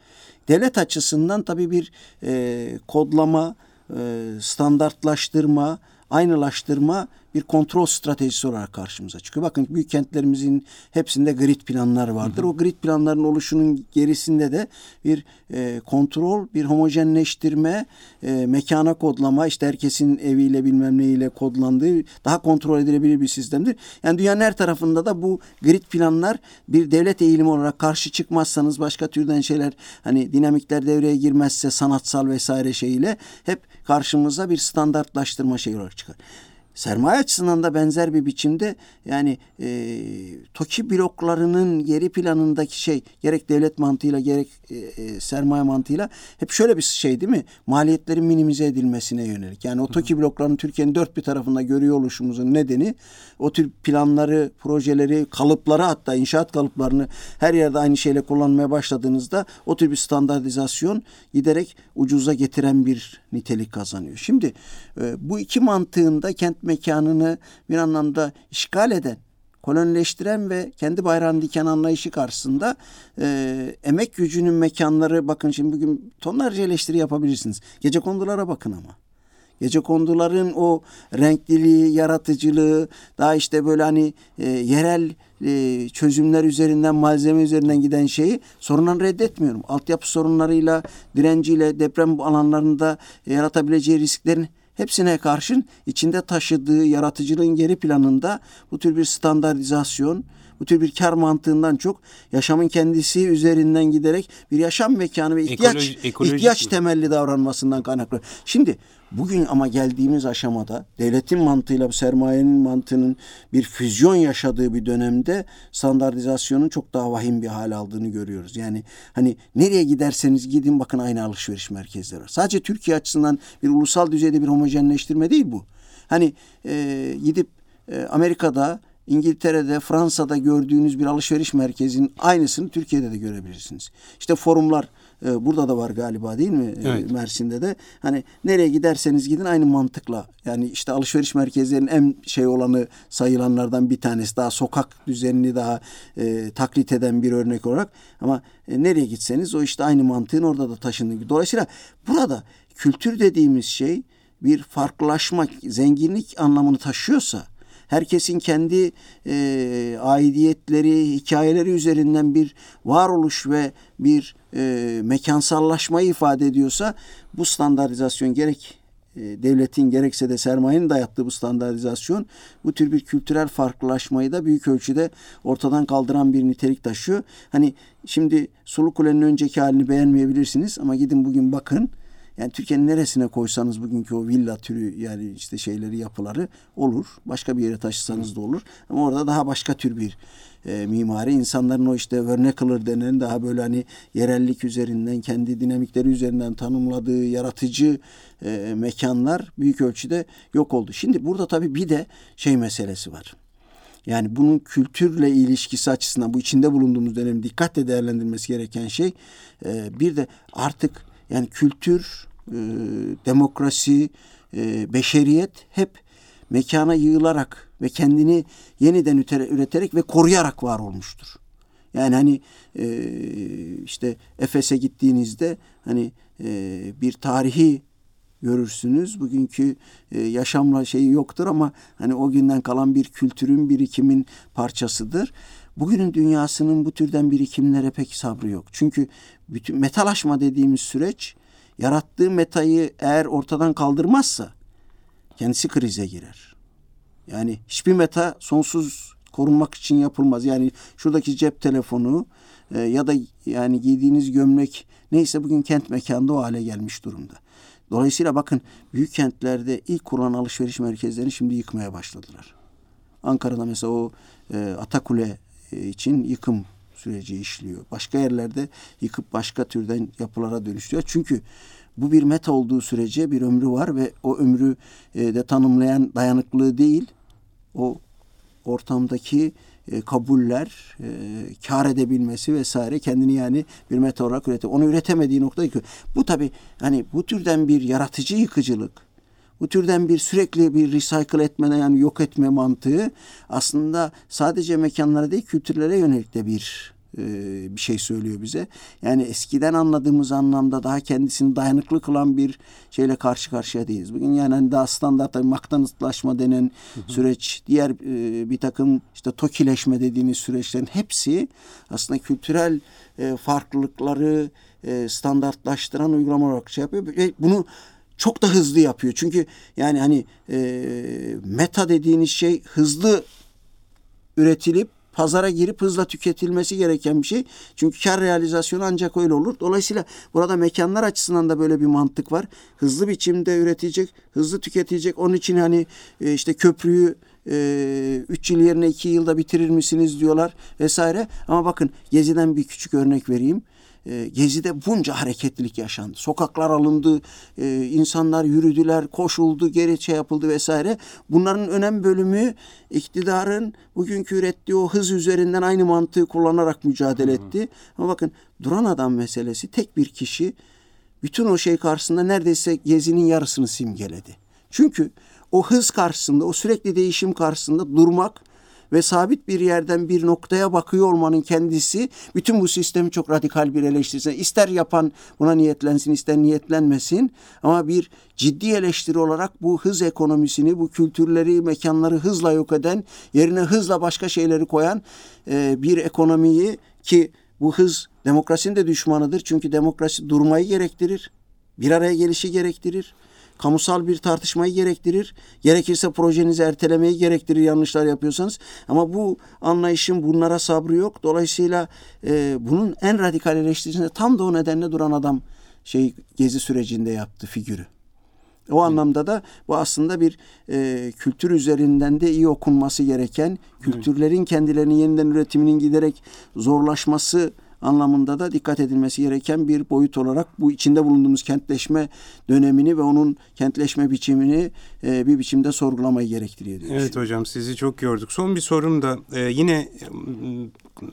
devlet açısından tabii bir e, kodlama, e, standartlaştırma, aynılaştırma bir kontrol stratejisi olarak karşımıza çıkıyor. Bakın büyük kentlerimizin hepsinde grid planlar vardır. Hı hı. O grid planların oluşunun gerisinde de bir e, kontrol, bir homojenleştirme, e, mekana kodlama, işte herkesin eviyle bilmem neyle kodlandığı daha kontrol edilebilir bir sistemdir. Yani dünyanın her tarafında da bu grid planlar bir devlet eğilimi olarak karşı çıkmazsanız başka türden şeyler hani dinamikler devreye girmezse sanatsal vesaire şeyle hep karşımıza bir standartlaştırma şey olarak çıkar. Sermaye açısından da benzer bir biçimde yani e, TOKİ bloklarının geri planındaki şey gerek devlet mantığıyla gerek e, e, sermaye mantığıyla hep şöyle bir şey değil mi? Maliyetlerin minimize edilmesine yönelik. Yani o TOKİ bloklarını Türkiye'nin dört bir tarafında görüyor oluşumuzun nedeni o tür planları, projeleri, kalıpları hatta inşaat kalıplarını her yerde aynı şeyle kullanmaya başladığınızda o tür bir standartizasyon giderek ucuza getiren bir nitelik kazanıyor. Şimdi e, bu iki mantığında kent mekanını bir anlamda işgal eden kolonileştiren ve kendi bayrağını diken anlayışı karşısında e, emek gücünün mekanları bakın şimdi bugün tonlarca eleştiri yapabilirsiniz. Gece kondulara bakın ama. Gece konduların o renkliliği, yaratıcılığı, daha işte böyle hani e, yerel e, çözümler üzerinden, malzeme üzerinden giden şeyi sorunları reddetmiyorum. Altyapı sorunlarıyla, direnciyle, deprem alanlarında yaratabileceği risklerin hepsine karşın içinde taşıdığı yaratıcılığın geri planında bu tür bir standartizasyon, bu tür bir kar mantığından çok yaşamın kendisi üzerinden giderek bir yaşam mekanı ve ihtiyaç Ekoloji- ekolojik ihtiyaç mi? temelli davranmasından kaynaklı. Şimdi bugün ama geldiğimiz aşamada devletin mantığıyla bu sermayenin mantığının bir füzyon yaşadığı bir dönemde standartizasyonun çok daha vahim bir hal aldığını görüyoruz. Yani hani nereye giderseniz gidin bakın aynı alışveriş merkezleri var. Sadece Türkiye açısından bir ulusal düzeyde bir homojenleştirme değil bu. Hani e, gidip e, Amerika'da İngiltere'de, Fransa'da gördüğünüz bir alışveriş merkezinin aynısını Türkiye'de de görebilirsiniz. İşte forumlar e, burada da var galiba değil mi? E, Evet. Mersin'de de. Hani nereye giderseniz gidin aynı mantıkla. Yani işte alışveriş merkezlerinin en şey olanı sayılanlardan bir tanesi. Daha sokak düzenini daha e, taklit eden bir örnek olarak. Ama e, nereye gitseniz o işte aynı mantığın orada da taşındığı. Dolayısıyla burada kültür dediğimiz şey bir farklılaşma, zenginlik anlamını taşıyorsa herkesin kendi e, aidiyetleri, hikayeleri üzerinden bir varoluş ve bir e, mekansallaşmayı ifade ediyorsa bu standartizasyon gerek e, devletin gerekse de sermayenin dayattığı bu standartizasyon bu tür bir kültürel farklılaşmayı da büyük ölçüde ortadan kaldıran bir nitelik taşıyor. Hani şimdi Sulu Kule'nin önceki halini beğenmeyebilirsiniz ama gidin bugün bakın. Yani Türkiye'nin neresine koysanız bugünkü o villa türü yani işte şeyleri yapıları olur. Başka bir yere taşısanız da olur. Ama orada daha başka tür bir e, mimari. insanların o işte vernacular denen daha böyle hani yerellik üzerinden kendi dinamikleri üzerinden tanımladığı yaratıcı e, mekanlar büyük ölçüde yok oldu. Şimdi burada tabii bir de şey meselesi var. Yani bunun kültürle ilişkisi açısından bu içinde bulunduğumuz dönem dikkatle değerlendirilmesi gereken şey e, bir de artık yani kültür, e, demokrasi, e, beşeriyet hep mekana yığılarak ve kendini yeniden üreterek ve koruyarak var olmuştur. Yani hani e, işte Efes'e gittiğinizde hani e, bir tarihi görürsünüz. Bugünkü e, yaşamla şeyi yoktur ama hani o günden kalan bir kültürün, birikimin parçasıdır. Bugünün dünyasının bu türden birikimlere pek sabrı yok. Çünkü bütün metalaşma dediğimiz süreç yarattığı metayı eğer ortadan kaldırmazsa kendisi krize girer. Yani hiçbir meta sonsuz korunmak için yapılmaz. Yani şuradaki cep telefonu e, ya da yani giydiğiniz gömlek neyse bugün kent mekanda o hale gelmiş durumda. Dolayısıyla bakın büyük kentlerde ilk kurulan alışveriş merkezlerini şimdi yıkmaya başladılar. Ankara'da mesela o e, Atakule e, için yıkım süreci işliyor. Başka yerlerde yıkıp başka türden yapılara dönüştürüyor. Çünkü bu bir meta olduğu sürece bir ömrü var ve o ömrü e, de tanımlayan dayanıklılığı değil, o ortamdaki e, kabuller, e, kar edebilmesi vesaire kendini yani bir meta olarak üretiyor. Onu üretemediği nokta yıkıyor. Bu tabi hani bu türden bir yaratıcı yıkıcılık, bu türden bir sürekli bir recycle etmene yani yok etme mantığı aslında sadece mekanlara değil kültürlere yönelik de bir e, bir şey söylüyor bize. Yani eskiden anladığımız anlamda daha kendisini dayanıklı kılan bir şeyle karşı karşıya değiliz. Bugün yani hani daha standart tabii McDonald'slaşma denen süreç, diğer e, bir takım işte tokileşme dediğimiz süreçlerin hepsi aslında kültürel e, farklılıkları standartlaştıran uygulama olarak şey yapıyor. Bunu çok da hızlı yapıyor. Çünkü yani hani e, meta dediğiniz şey hızlı üretilip pazara girip hızla tüketilmesi gereken bir şey. Çünkü kar realizasyonu ancak öyle olur. Dolayısıyla burada mekanlar açısından da böyle bir mantık var. Hızlı biçimde üretecek, hızlı tüketecek. Onun için hani e, işte köprüyü 3 yıl yerine 2 yılda bitirir misiniz diyorlar vesaire. Ama bakın Gezi'den bir küçük örnek vereyim. E, Gezi'de bunca hareketlilik yaşandı. Sokaklar alındı, e, insanlar yürüdüler, koşuldu, geri şey yapıldı vesaire. Bunların önem bölümü iktidarın bugünkü ürettiği o hız üzerinden aynı mantığı kullanarak mücadele etti. Ama bakın duran adam meselesi tek bir kişi bütün o şey karşısında neredeyse Gezi'nin yarısını simgeledi. Çünkü o hız karşısında, o sürekli değişim karşısında durmak ve sabit bir yerden bir noktaya bakıyor olmanın kendisi bütün bu sistemi çok radikal bir eleştirisi. İster yapan buna niyetlensin, ister niyetlenmesin ama bir ciddi eleştiri olarak bu hız ekonomisini, bu kültürleri, mekanları hızla yok eden, yerine hızla başka şeyleri koyan e, bir ekonomiyi ki bu hız demokrasinin de düşmanıdır. Çünkü demokrasi durmayı gerektirir. Bir araya gelişi gerektirir kamusal bir tartışmayı gerektirir. Gerekirse projenizi ertelemeyi gerektirir yanlışlar yapıyorsanız. Ama bu anlayışın bunlara sabrı yok. Dolayısıyla e, bunun en radikal eleştirisinde tam da o nedenle duran adam şey gezi sürecinde yaptı figürü. O anlamda da bu aslında bir e, kültür üzerinden de iyi okunması gereken, kültürlerin kendilerinin yeniden üretiminin giderek zorlaşması anlamında da dikkat edilmesi gereken bir boyut olarak bu içinde bulunduğumuz kentleşme dönemini ve onun kentleşme biçimini e, bir biçimde sorgulamayı gerektiriyor. Evet hocam sizi çok gördük. Son bir sorum da e, yine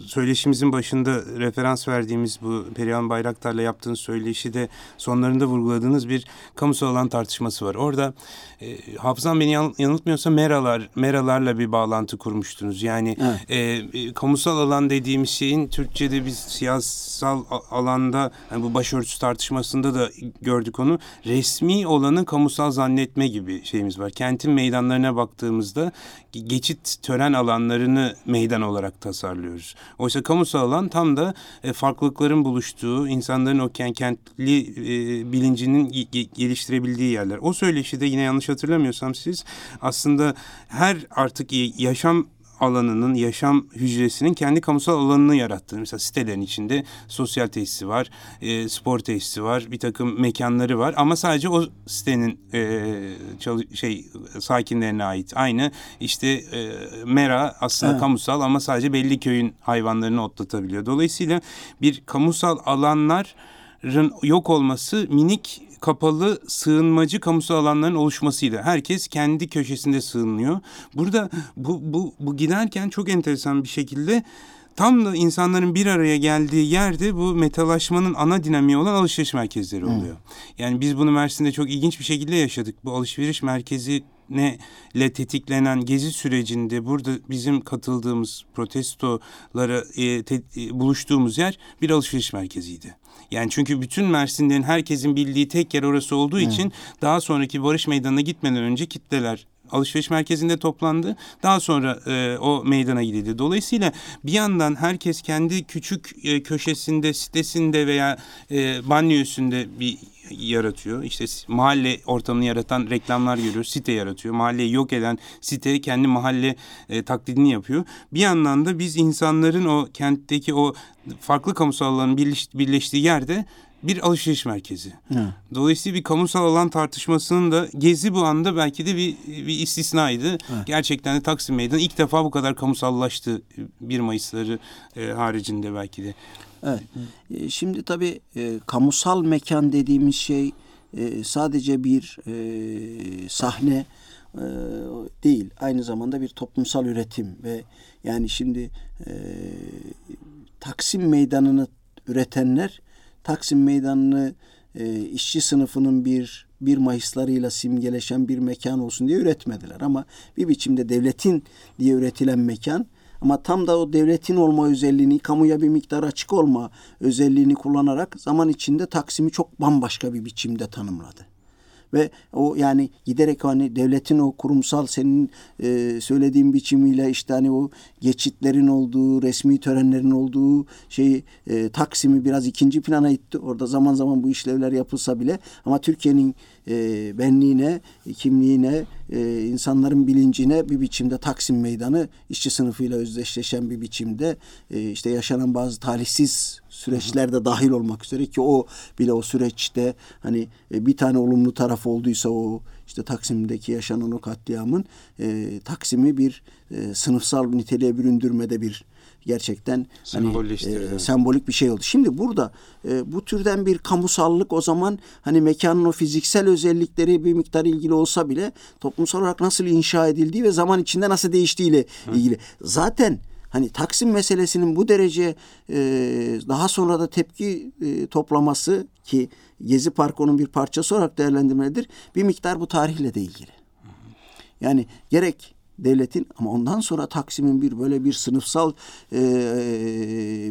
söyleşimizin başında referans verdiğimiz bu Perihan Bayraktar'la yaptığınız söyleşi de sonlarında vurguladığınız bir kamusal alan tartışması var. Orada e, hafızam beni yanıltmıyorsa meralar, meralarla bir bağlantı kurmuştunuz. Yani evet. e, e kamusal alan dediğimiz şeyin Türkçe'de biz siyasal alanda yani bu başörtüsü tartışmasında da gördük onu. Resmi olanı kamusal zannetme gibi şeyimiz var. Kentin meydanlarına baktığımızda geçit tören alanlarını meydan olarak tasarlıyoruz. Oysa kamusal alan tam da e, farklılıkların buluştuğu, insanların o kentli e, bilincinin geliştirebildiği yerler. O söyleşide yine yanlış hatırlamıyorsam siz aslında her artık yaşam alanının, yaşam hücresinin kendi kamusal alanını yarattığını. Mesela sitelerin içinde sosyal tesisi var, e, spor tesisi var, bir takım mekanları var. Ama sadece o sitenin e, şey sakinlerine ait. Aynı işte e, Mera aslında evet. kamusal ama sadece belli köyün hayvanlarını otlatabiliyor. Dolayısıyla bir kamusal alanların yok olması minik kapalı sığınmacı kamusal alanların oluşmasıydı. Herkes kendi köşesinde sığınıyor. Burada bu, bu, bu giderken çok enteresan bir şekilde tam da insanların bir araya geldiği yerde bu metalaşmanın ana dinamiği olan alışveriş merkezleri oluyor. Hmm. Yani biz bunu Mersin'de çok ilginç bir şekilde yaşadık. Bu alışveriş merkezi ne ile tetiklenen gezi sürecinde burada bizim katıldığımız protestolara e, te, e, buluştuğumuz yer bir alışveriş merkeziydi. Yani çünkü bütün Mersin'lerin herkesin bildiği tek yer orası olduğu evet. için daha sonraki Barış Meydanı'na gitmeden önce kitleler alışveriş merkezinde toplandı. Daha sonra e, o meydana gidildi. Dolayısıyla bir yandan herkes kendi küçük e, köşesinde, sitesinde veya e, banyosunda bir yaratıyor. İşte mahalle ortamını yaratan reklamlar görüyor. Site yaratıyor. Mahalleyi yok eden site kendi mahalle e, taklidini yapıyor. Bir yandan da biz insanların o kentteki o farklı kamusal alanların birleş, birleştiği yerde bir alışveriş merkezi. Hı. Dolayısıyla bir kamusal alan tartışmasının da Gezi bu anda belki de bir, bir istisnaydı. Hı. Gerçekten de Taksim Meydanı ilk defa bu kadar kamusallaştı 1 Mayıs'ları e, haricinde belki de. Evet. E, şimdi tabii e, kamusal mekan dediğimiz şey e, sadece bir e, sahne e, değil. Aynı zamanda bir toplumsal üretim ve yani şimdi e, Taksim Meydanı'nı üretenler Taksim Meydanı'nı e, işçi sınıfının bir bir Mayıslarıyla simgeleşen bir mekan olsun diye üretmediler. Ama bir biçimde devletin diye üretilen mekan ama tam da o devletin olma özelliğini, kamuya bir miktar açık olma özelliğini kullanarak zaman içinde Taksim'i çok bambaşka bir biçimde tanımladı ve o yani giderek hani devletin o kurumsal senin e, söylediğin biçimiyle işte hani o geçitlerin olduğu, resmi törenlerin olduğu şey e, Taksim'i biraz ikinci plana itti. Orada zaman zaman bu işlevler yapılsa bile ama Türkiye'nin e, benliğine, kimliğine, e, insanların bilincine bir biçimde Taksim Meydanı işçi sınıfıyla özdeşleşen bir biçimde e, işte yaşanan bazı talihsiz süreçlerde dahil olmak üzere ki o bile o süreçte hani e, bir tane olumlu taraf olduysa o işte Taksim'deki yaşanan o katliamın e, Taksim'i bir e, sınıfsal niteliğe büründürmede bir gerçekten hani, e, sembolik bir şey oldu. Şimdi burada e, bu türden bir kamusallık o zaman hani mekanın o fiziksel özellikleri bir miktar ilgili olsa bile toplumsal olarak nasıl inşa edildiği ve zaman içinde nasıl değiştiğiyle ilgili. Zaten hani Taksim meselesinin bu derece e, daha sonra da tepki e, toplaması ki Gezi Parkı bir parçası olarak değerlendirmelidir. Bir miktar bu tarihle de ilgili. Yani gerek devletin ama ondan sonra Taksim'in bir böyle bir sınıfsal e,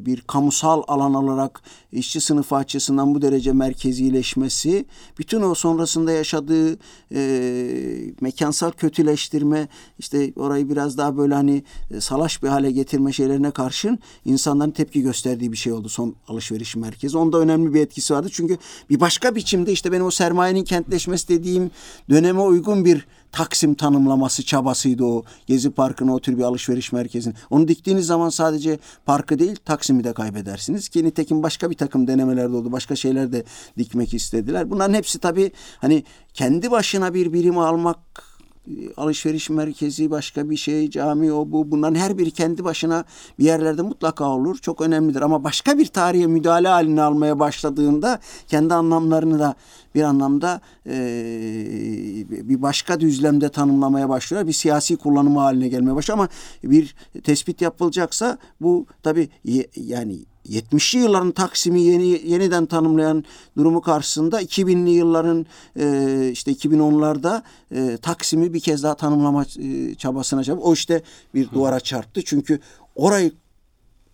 bir kamusal alan olarak işçi sınıfı açısından bu derece merkezileşmesi bütün o sonrasında yaşadığı e, mekansal kötüleştirme işte orayı biraz daha böyle hani e, salaş bir hale getirme şeylerine karşın insanların tepki gösterdiği bir şey oldu son alışveriş merkezi. Onda önemli bir etkisi vardı. Çünkü bir başka biçimde işte benim o sermayenin kentleşmesi dediğim döneme uygun bir Taksim tanımlaması çabasıydı o Gezi Parkı'nı o tür bir alışveriş merkezini. Onu diktiğiniz zaman sadece parkı değil Taksim'i de kaybedersiniz. Ki nitekim başka bir takım denemeler de oldu. Başka şeyler de dikmek istediler. Bunların hepsi tabii hani kendi başına bir birim almak alışveriş merkezi başka bir şey cami o bu. Bunların her biri kendi başına bir yerlerde mutlaka olur. Çok önemlidir. Ama başka bir tarihe müdahale halini almaya başladığında kendi anlamlarını da bir anlamda e, bir başka düzlemde tanımlamaya başlıyor bir siyasi kullanımı haline gelmeye başlıyor. Ama bir tespit yapılacaksa bu tabi yani 70'li yılların Taksim'i yeni yeniden tanımlayan durumu karşısında 2000'li yılların e, işte 2010'larda e, Taksim'i bir kez daha tanımlama e, çabasına çabuk. O işte bir duvara çarptı. Çünkü orayı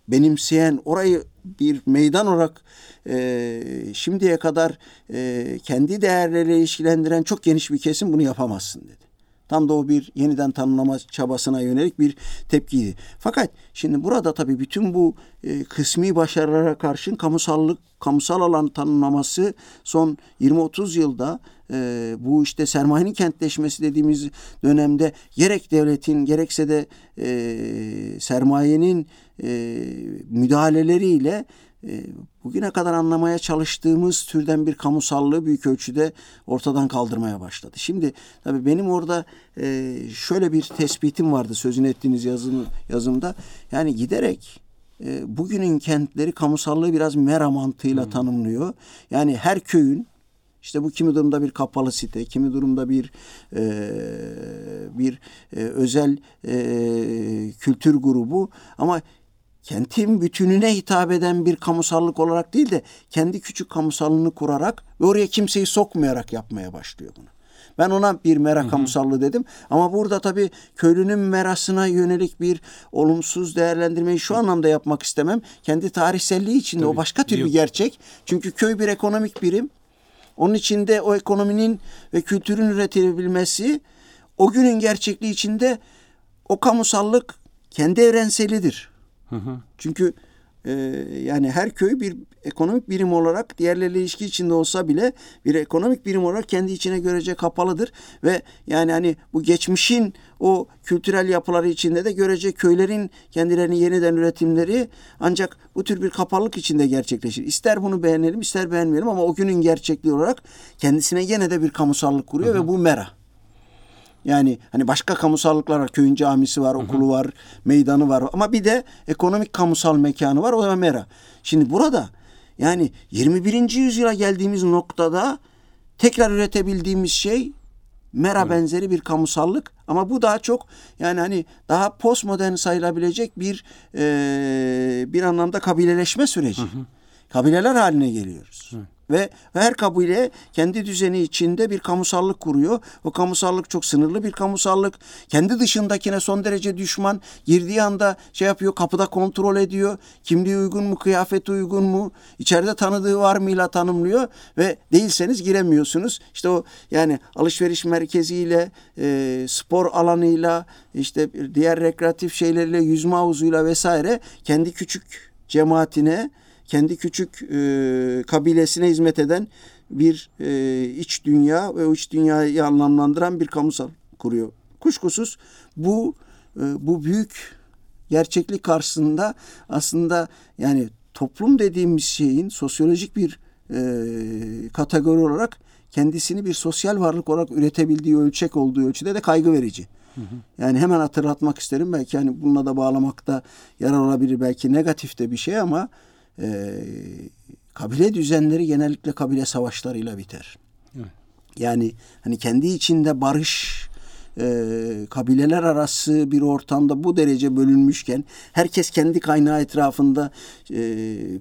benimseyen, orayı bir meydan olarak e, şimdiye kadar e, kendi değerleriyle ilişkilendiren çok geniş bir kesim bunu yapamazsın dedi. Tam da o bir yeniden tanımlama çabasına yönelik bir tepkiydi. Fakat şimdi burada tabii bütün bu e, kısmi başarılara karşın kamusallık, kamusal alan tanımlaması son 20-30 yılda e, bu işte sermayenin kentleşmesi dediğimiz dönemde gerek devletin gerekse de e, sermayenin e, müdahaleleriyle bugüne kadar anlamaya çalıştığımız türden bir kamusallığı büyük ölçüde ortadan kaldırmaya başladı. Şimdi tabii benim orada e, şöyle bir tespitim vardı sözünü ettiğiniz yazım, yazımda. Yani giderek e, bugünün kentleri kamusallığı biraz mera mantığıyla hmm. tanımlıyor. Yani her köyün işte bu kimi durumda bir kapalı site, kimi durumda bir e, bir e, özel e, kültür grubu ama kentin bütününe hitap eden bir kamusallık olarak değil de kendi küçük kamusallığını kurarak ve oraya kimseyi sokmayarak yapmaya başlıyor bunu. Ben ona bir mera kamusallığı dedim. Ama burada tabii köylünün merasına yönelik bir olumsuz değerlendirmeyi şu anlamda yapmak istemem. Kendi tarihselliği içinde tabii, o başka tür bir gerçek. Çünkü köy bir ekonomik birim. Onun içinde o ekonominin ve kültürün üretilebilmesi o günün gerçekliği içinde o kamusallık kendi evrenselidir. Hı hı. Çünkü e, yani her köy bir ekonomik birim olarak diğerleriyle ilişki içinde olsa bile bir ekonomik birim olarak kendi içine görece kapalıdır ve yani hani bu geçmişin o kültürel yapıları içinde de görece köylerin kendilerini yeniden üretimleri ancak bu tür bir kapalılık içinde gerçekleşir. İster bunu beğenelim ister beğenmeyelim ama o günün gerçekliği olarak kendisine gene de bir kamusallık kuruyor hı hı. ve bu mera. Yani hani başka kamusallıklar var. Köyün camisi var, okulu var, meydanı var. Ama bir de ekonomik kamusal mekanı var. O da Mera. Şimdi burada yani 21. yüzyıla geldiğimiz noktada tekrar üretebildiğimiz şey Mera evet. benzeri bir kamusallık ama bu daha çok yani hani daha postmodern sayılabilecek bir e, bir anlamda kabileleşme süreci. Hı hı. Kabileler haline geliyoruz. Hı ve her kabile kendi düzeni içinde bir kamusallık kuruyor. O kamusallık çok sınırlı bir kamusallık. Kendi dışındakine son derece düşman. Girdiği anda şey yapıyor, kapıda kontrol ediyor. Kimliği uygun mu, kıyafeti uygun mu, içeride tanıdığı var mıyla tanımlıyor ve değilseniz giremiyorsunuz. İşte o yani alışveriş merkeziyle, e, spor alanıyla, işte diğer rekreatif şeyleriyle, yüzme havuzuyla vesaire kendi küçük cemaatine kendi küçük e, kabilesine hizmet eden bir e, iç dünya ve o iç dünyayı anlamlandıran bir kamusal kuruyor. Kuşkusuz bu e, bu büyük gerçeklik karşısında aslında yani toplum dediğimiz şeyin sosyolojik bir e, kategori olarak kendisini bir sosyal varlık olarak üretebildiği ölçek olduğu ölçüde de kaygı verici. Yani hemen hatırlatmak isterim belki hani bununla da bağlamakta yarar olabilir belki negatif de bir şey ama e, kabile düzenleri genellikle kabile savaşlarıyla biter. Yani hani kendi içinde barış e, kabileler arası bir ortamda bu derece bölünmüşken herkes kendi kaynağı etrafında e,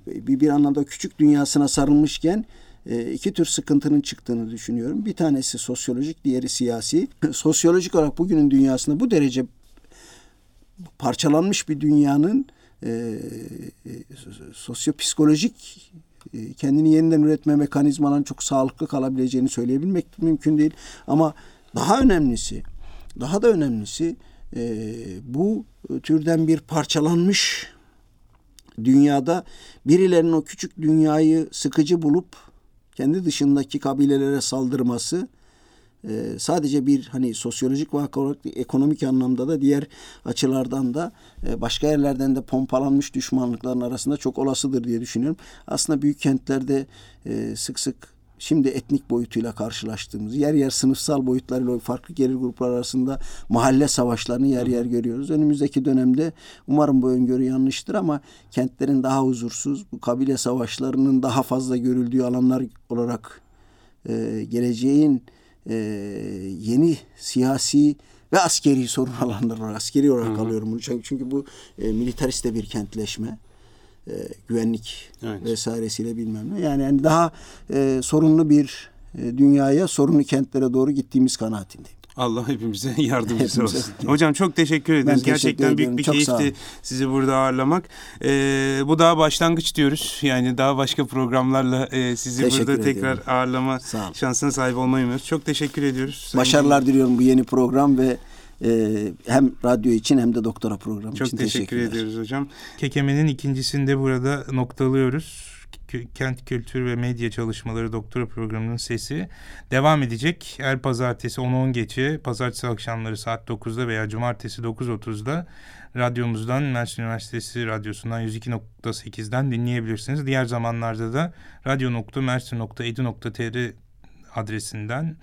bir, bir anlamda küçük dünyasına sarılmışken e, iki tür sıkıntının çıktığını düşünüyorum. Bir tanesi sosyolojik, diğeri siyasi. Sosyolojik olarak bugünün dünyasında bu derece parçalanmış bir dünyanın e, sosyopsikolojik e, kendini yeniden üretme mekanizmalarının çok sağlıklı kalabileceğini söyleyebilmek mümkün değil. Ama daha önemlisi, daha da önemlisi e, bu türden bir parçalanmış dünyada birilerinin o küçük dünyayı sıkıcı bulup kendi dışındaki kabilelere saldırması e, sadece bir hani sosyolojik olarak ekonomik anlamda da diğer açılardan da e, başka yerlerden de pompalanmış düşmanlıkların arasında çok olasıdır diye düşünüyorum. Aslında büyük kentlerde e, sık sık şimdi etnik boyutuyla karşılaştığımız yer yer sınıfsal boyutlarıyla farklı gelir gruplar arasında mahalle savaşlarını yer yer görüyoruz. Önümüzdeki dönemde umarım bu öngörü yanlıştır ama kentlerin daha huzursuz, bu kabile savaşlarının daha fazla görüldüğü alanlar olarak e, geleceğin e, yeni siyasi ve askeri sorun alanları olarak askeri olarak Hı-hı. alıyorum bunu çünkü, çünkü bu e, militarist de bir kentleşme e, güvenlik evet. vesairesiyle bilmem ne. Yani, yani daha e, sorunlu bir e, dünyaya, sorunlu kentlere doğru gittiğimiz kanaatindeyim. Allah hepimize yardımcısı olsun. Hocam çok teşekkür ederiz. Teşekkür Gerçekten büyük bir çok keyifti sizi burada ağırlamak. Ee, bu daha başlangıç diyoruz. Yani daha başka programlarla e, sizi teşekkür burada ediyorum. tekrar ağırlama şansına sahip olmayı umuyoruz. Çok teşekkür ediyoruz. Başarılar diliyorum bu yeni program ve ee, hem radyo için hem de doktora programı Çok için teşekkür ediyoruz hocam. Kekeme'nin ikincisinde burada noktalıyoruz. Kent Kültür ve Medya Çalışmaları Doktora Programı'nın sesi devam edecek. Her pazartesi 10-10 geçe, pazartesi akşamları saat 9'da veya cumartesi 9.30'da radyomuzdan, Mersin Üniversitesi Radyosu'ndan 102.8'den dinleyebilirsiniz. Diğer zamanlarda da radyo.mersin.edu.tr adresinden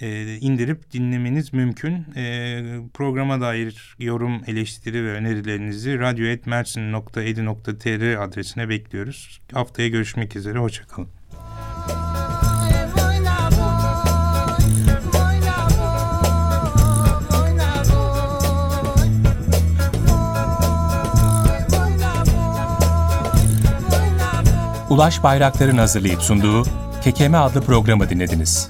e, indirip dinlemeniz mümkün. E, programa dair yorum, eleştiri ve önerilerinizi radyo.mersin.edu.tr adresine bekliyoruz. Haftaya görüşmek üzere, hoşçakalın. Ulaş Bayraktar'ın hazırlayıp sunduğu Kekeme adlı programı dinlediniz.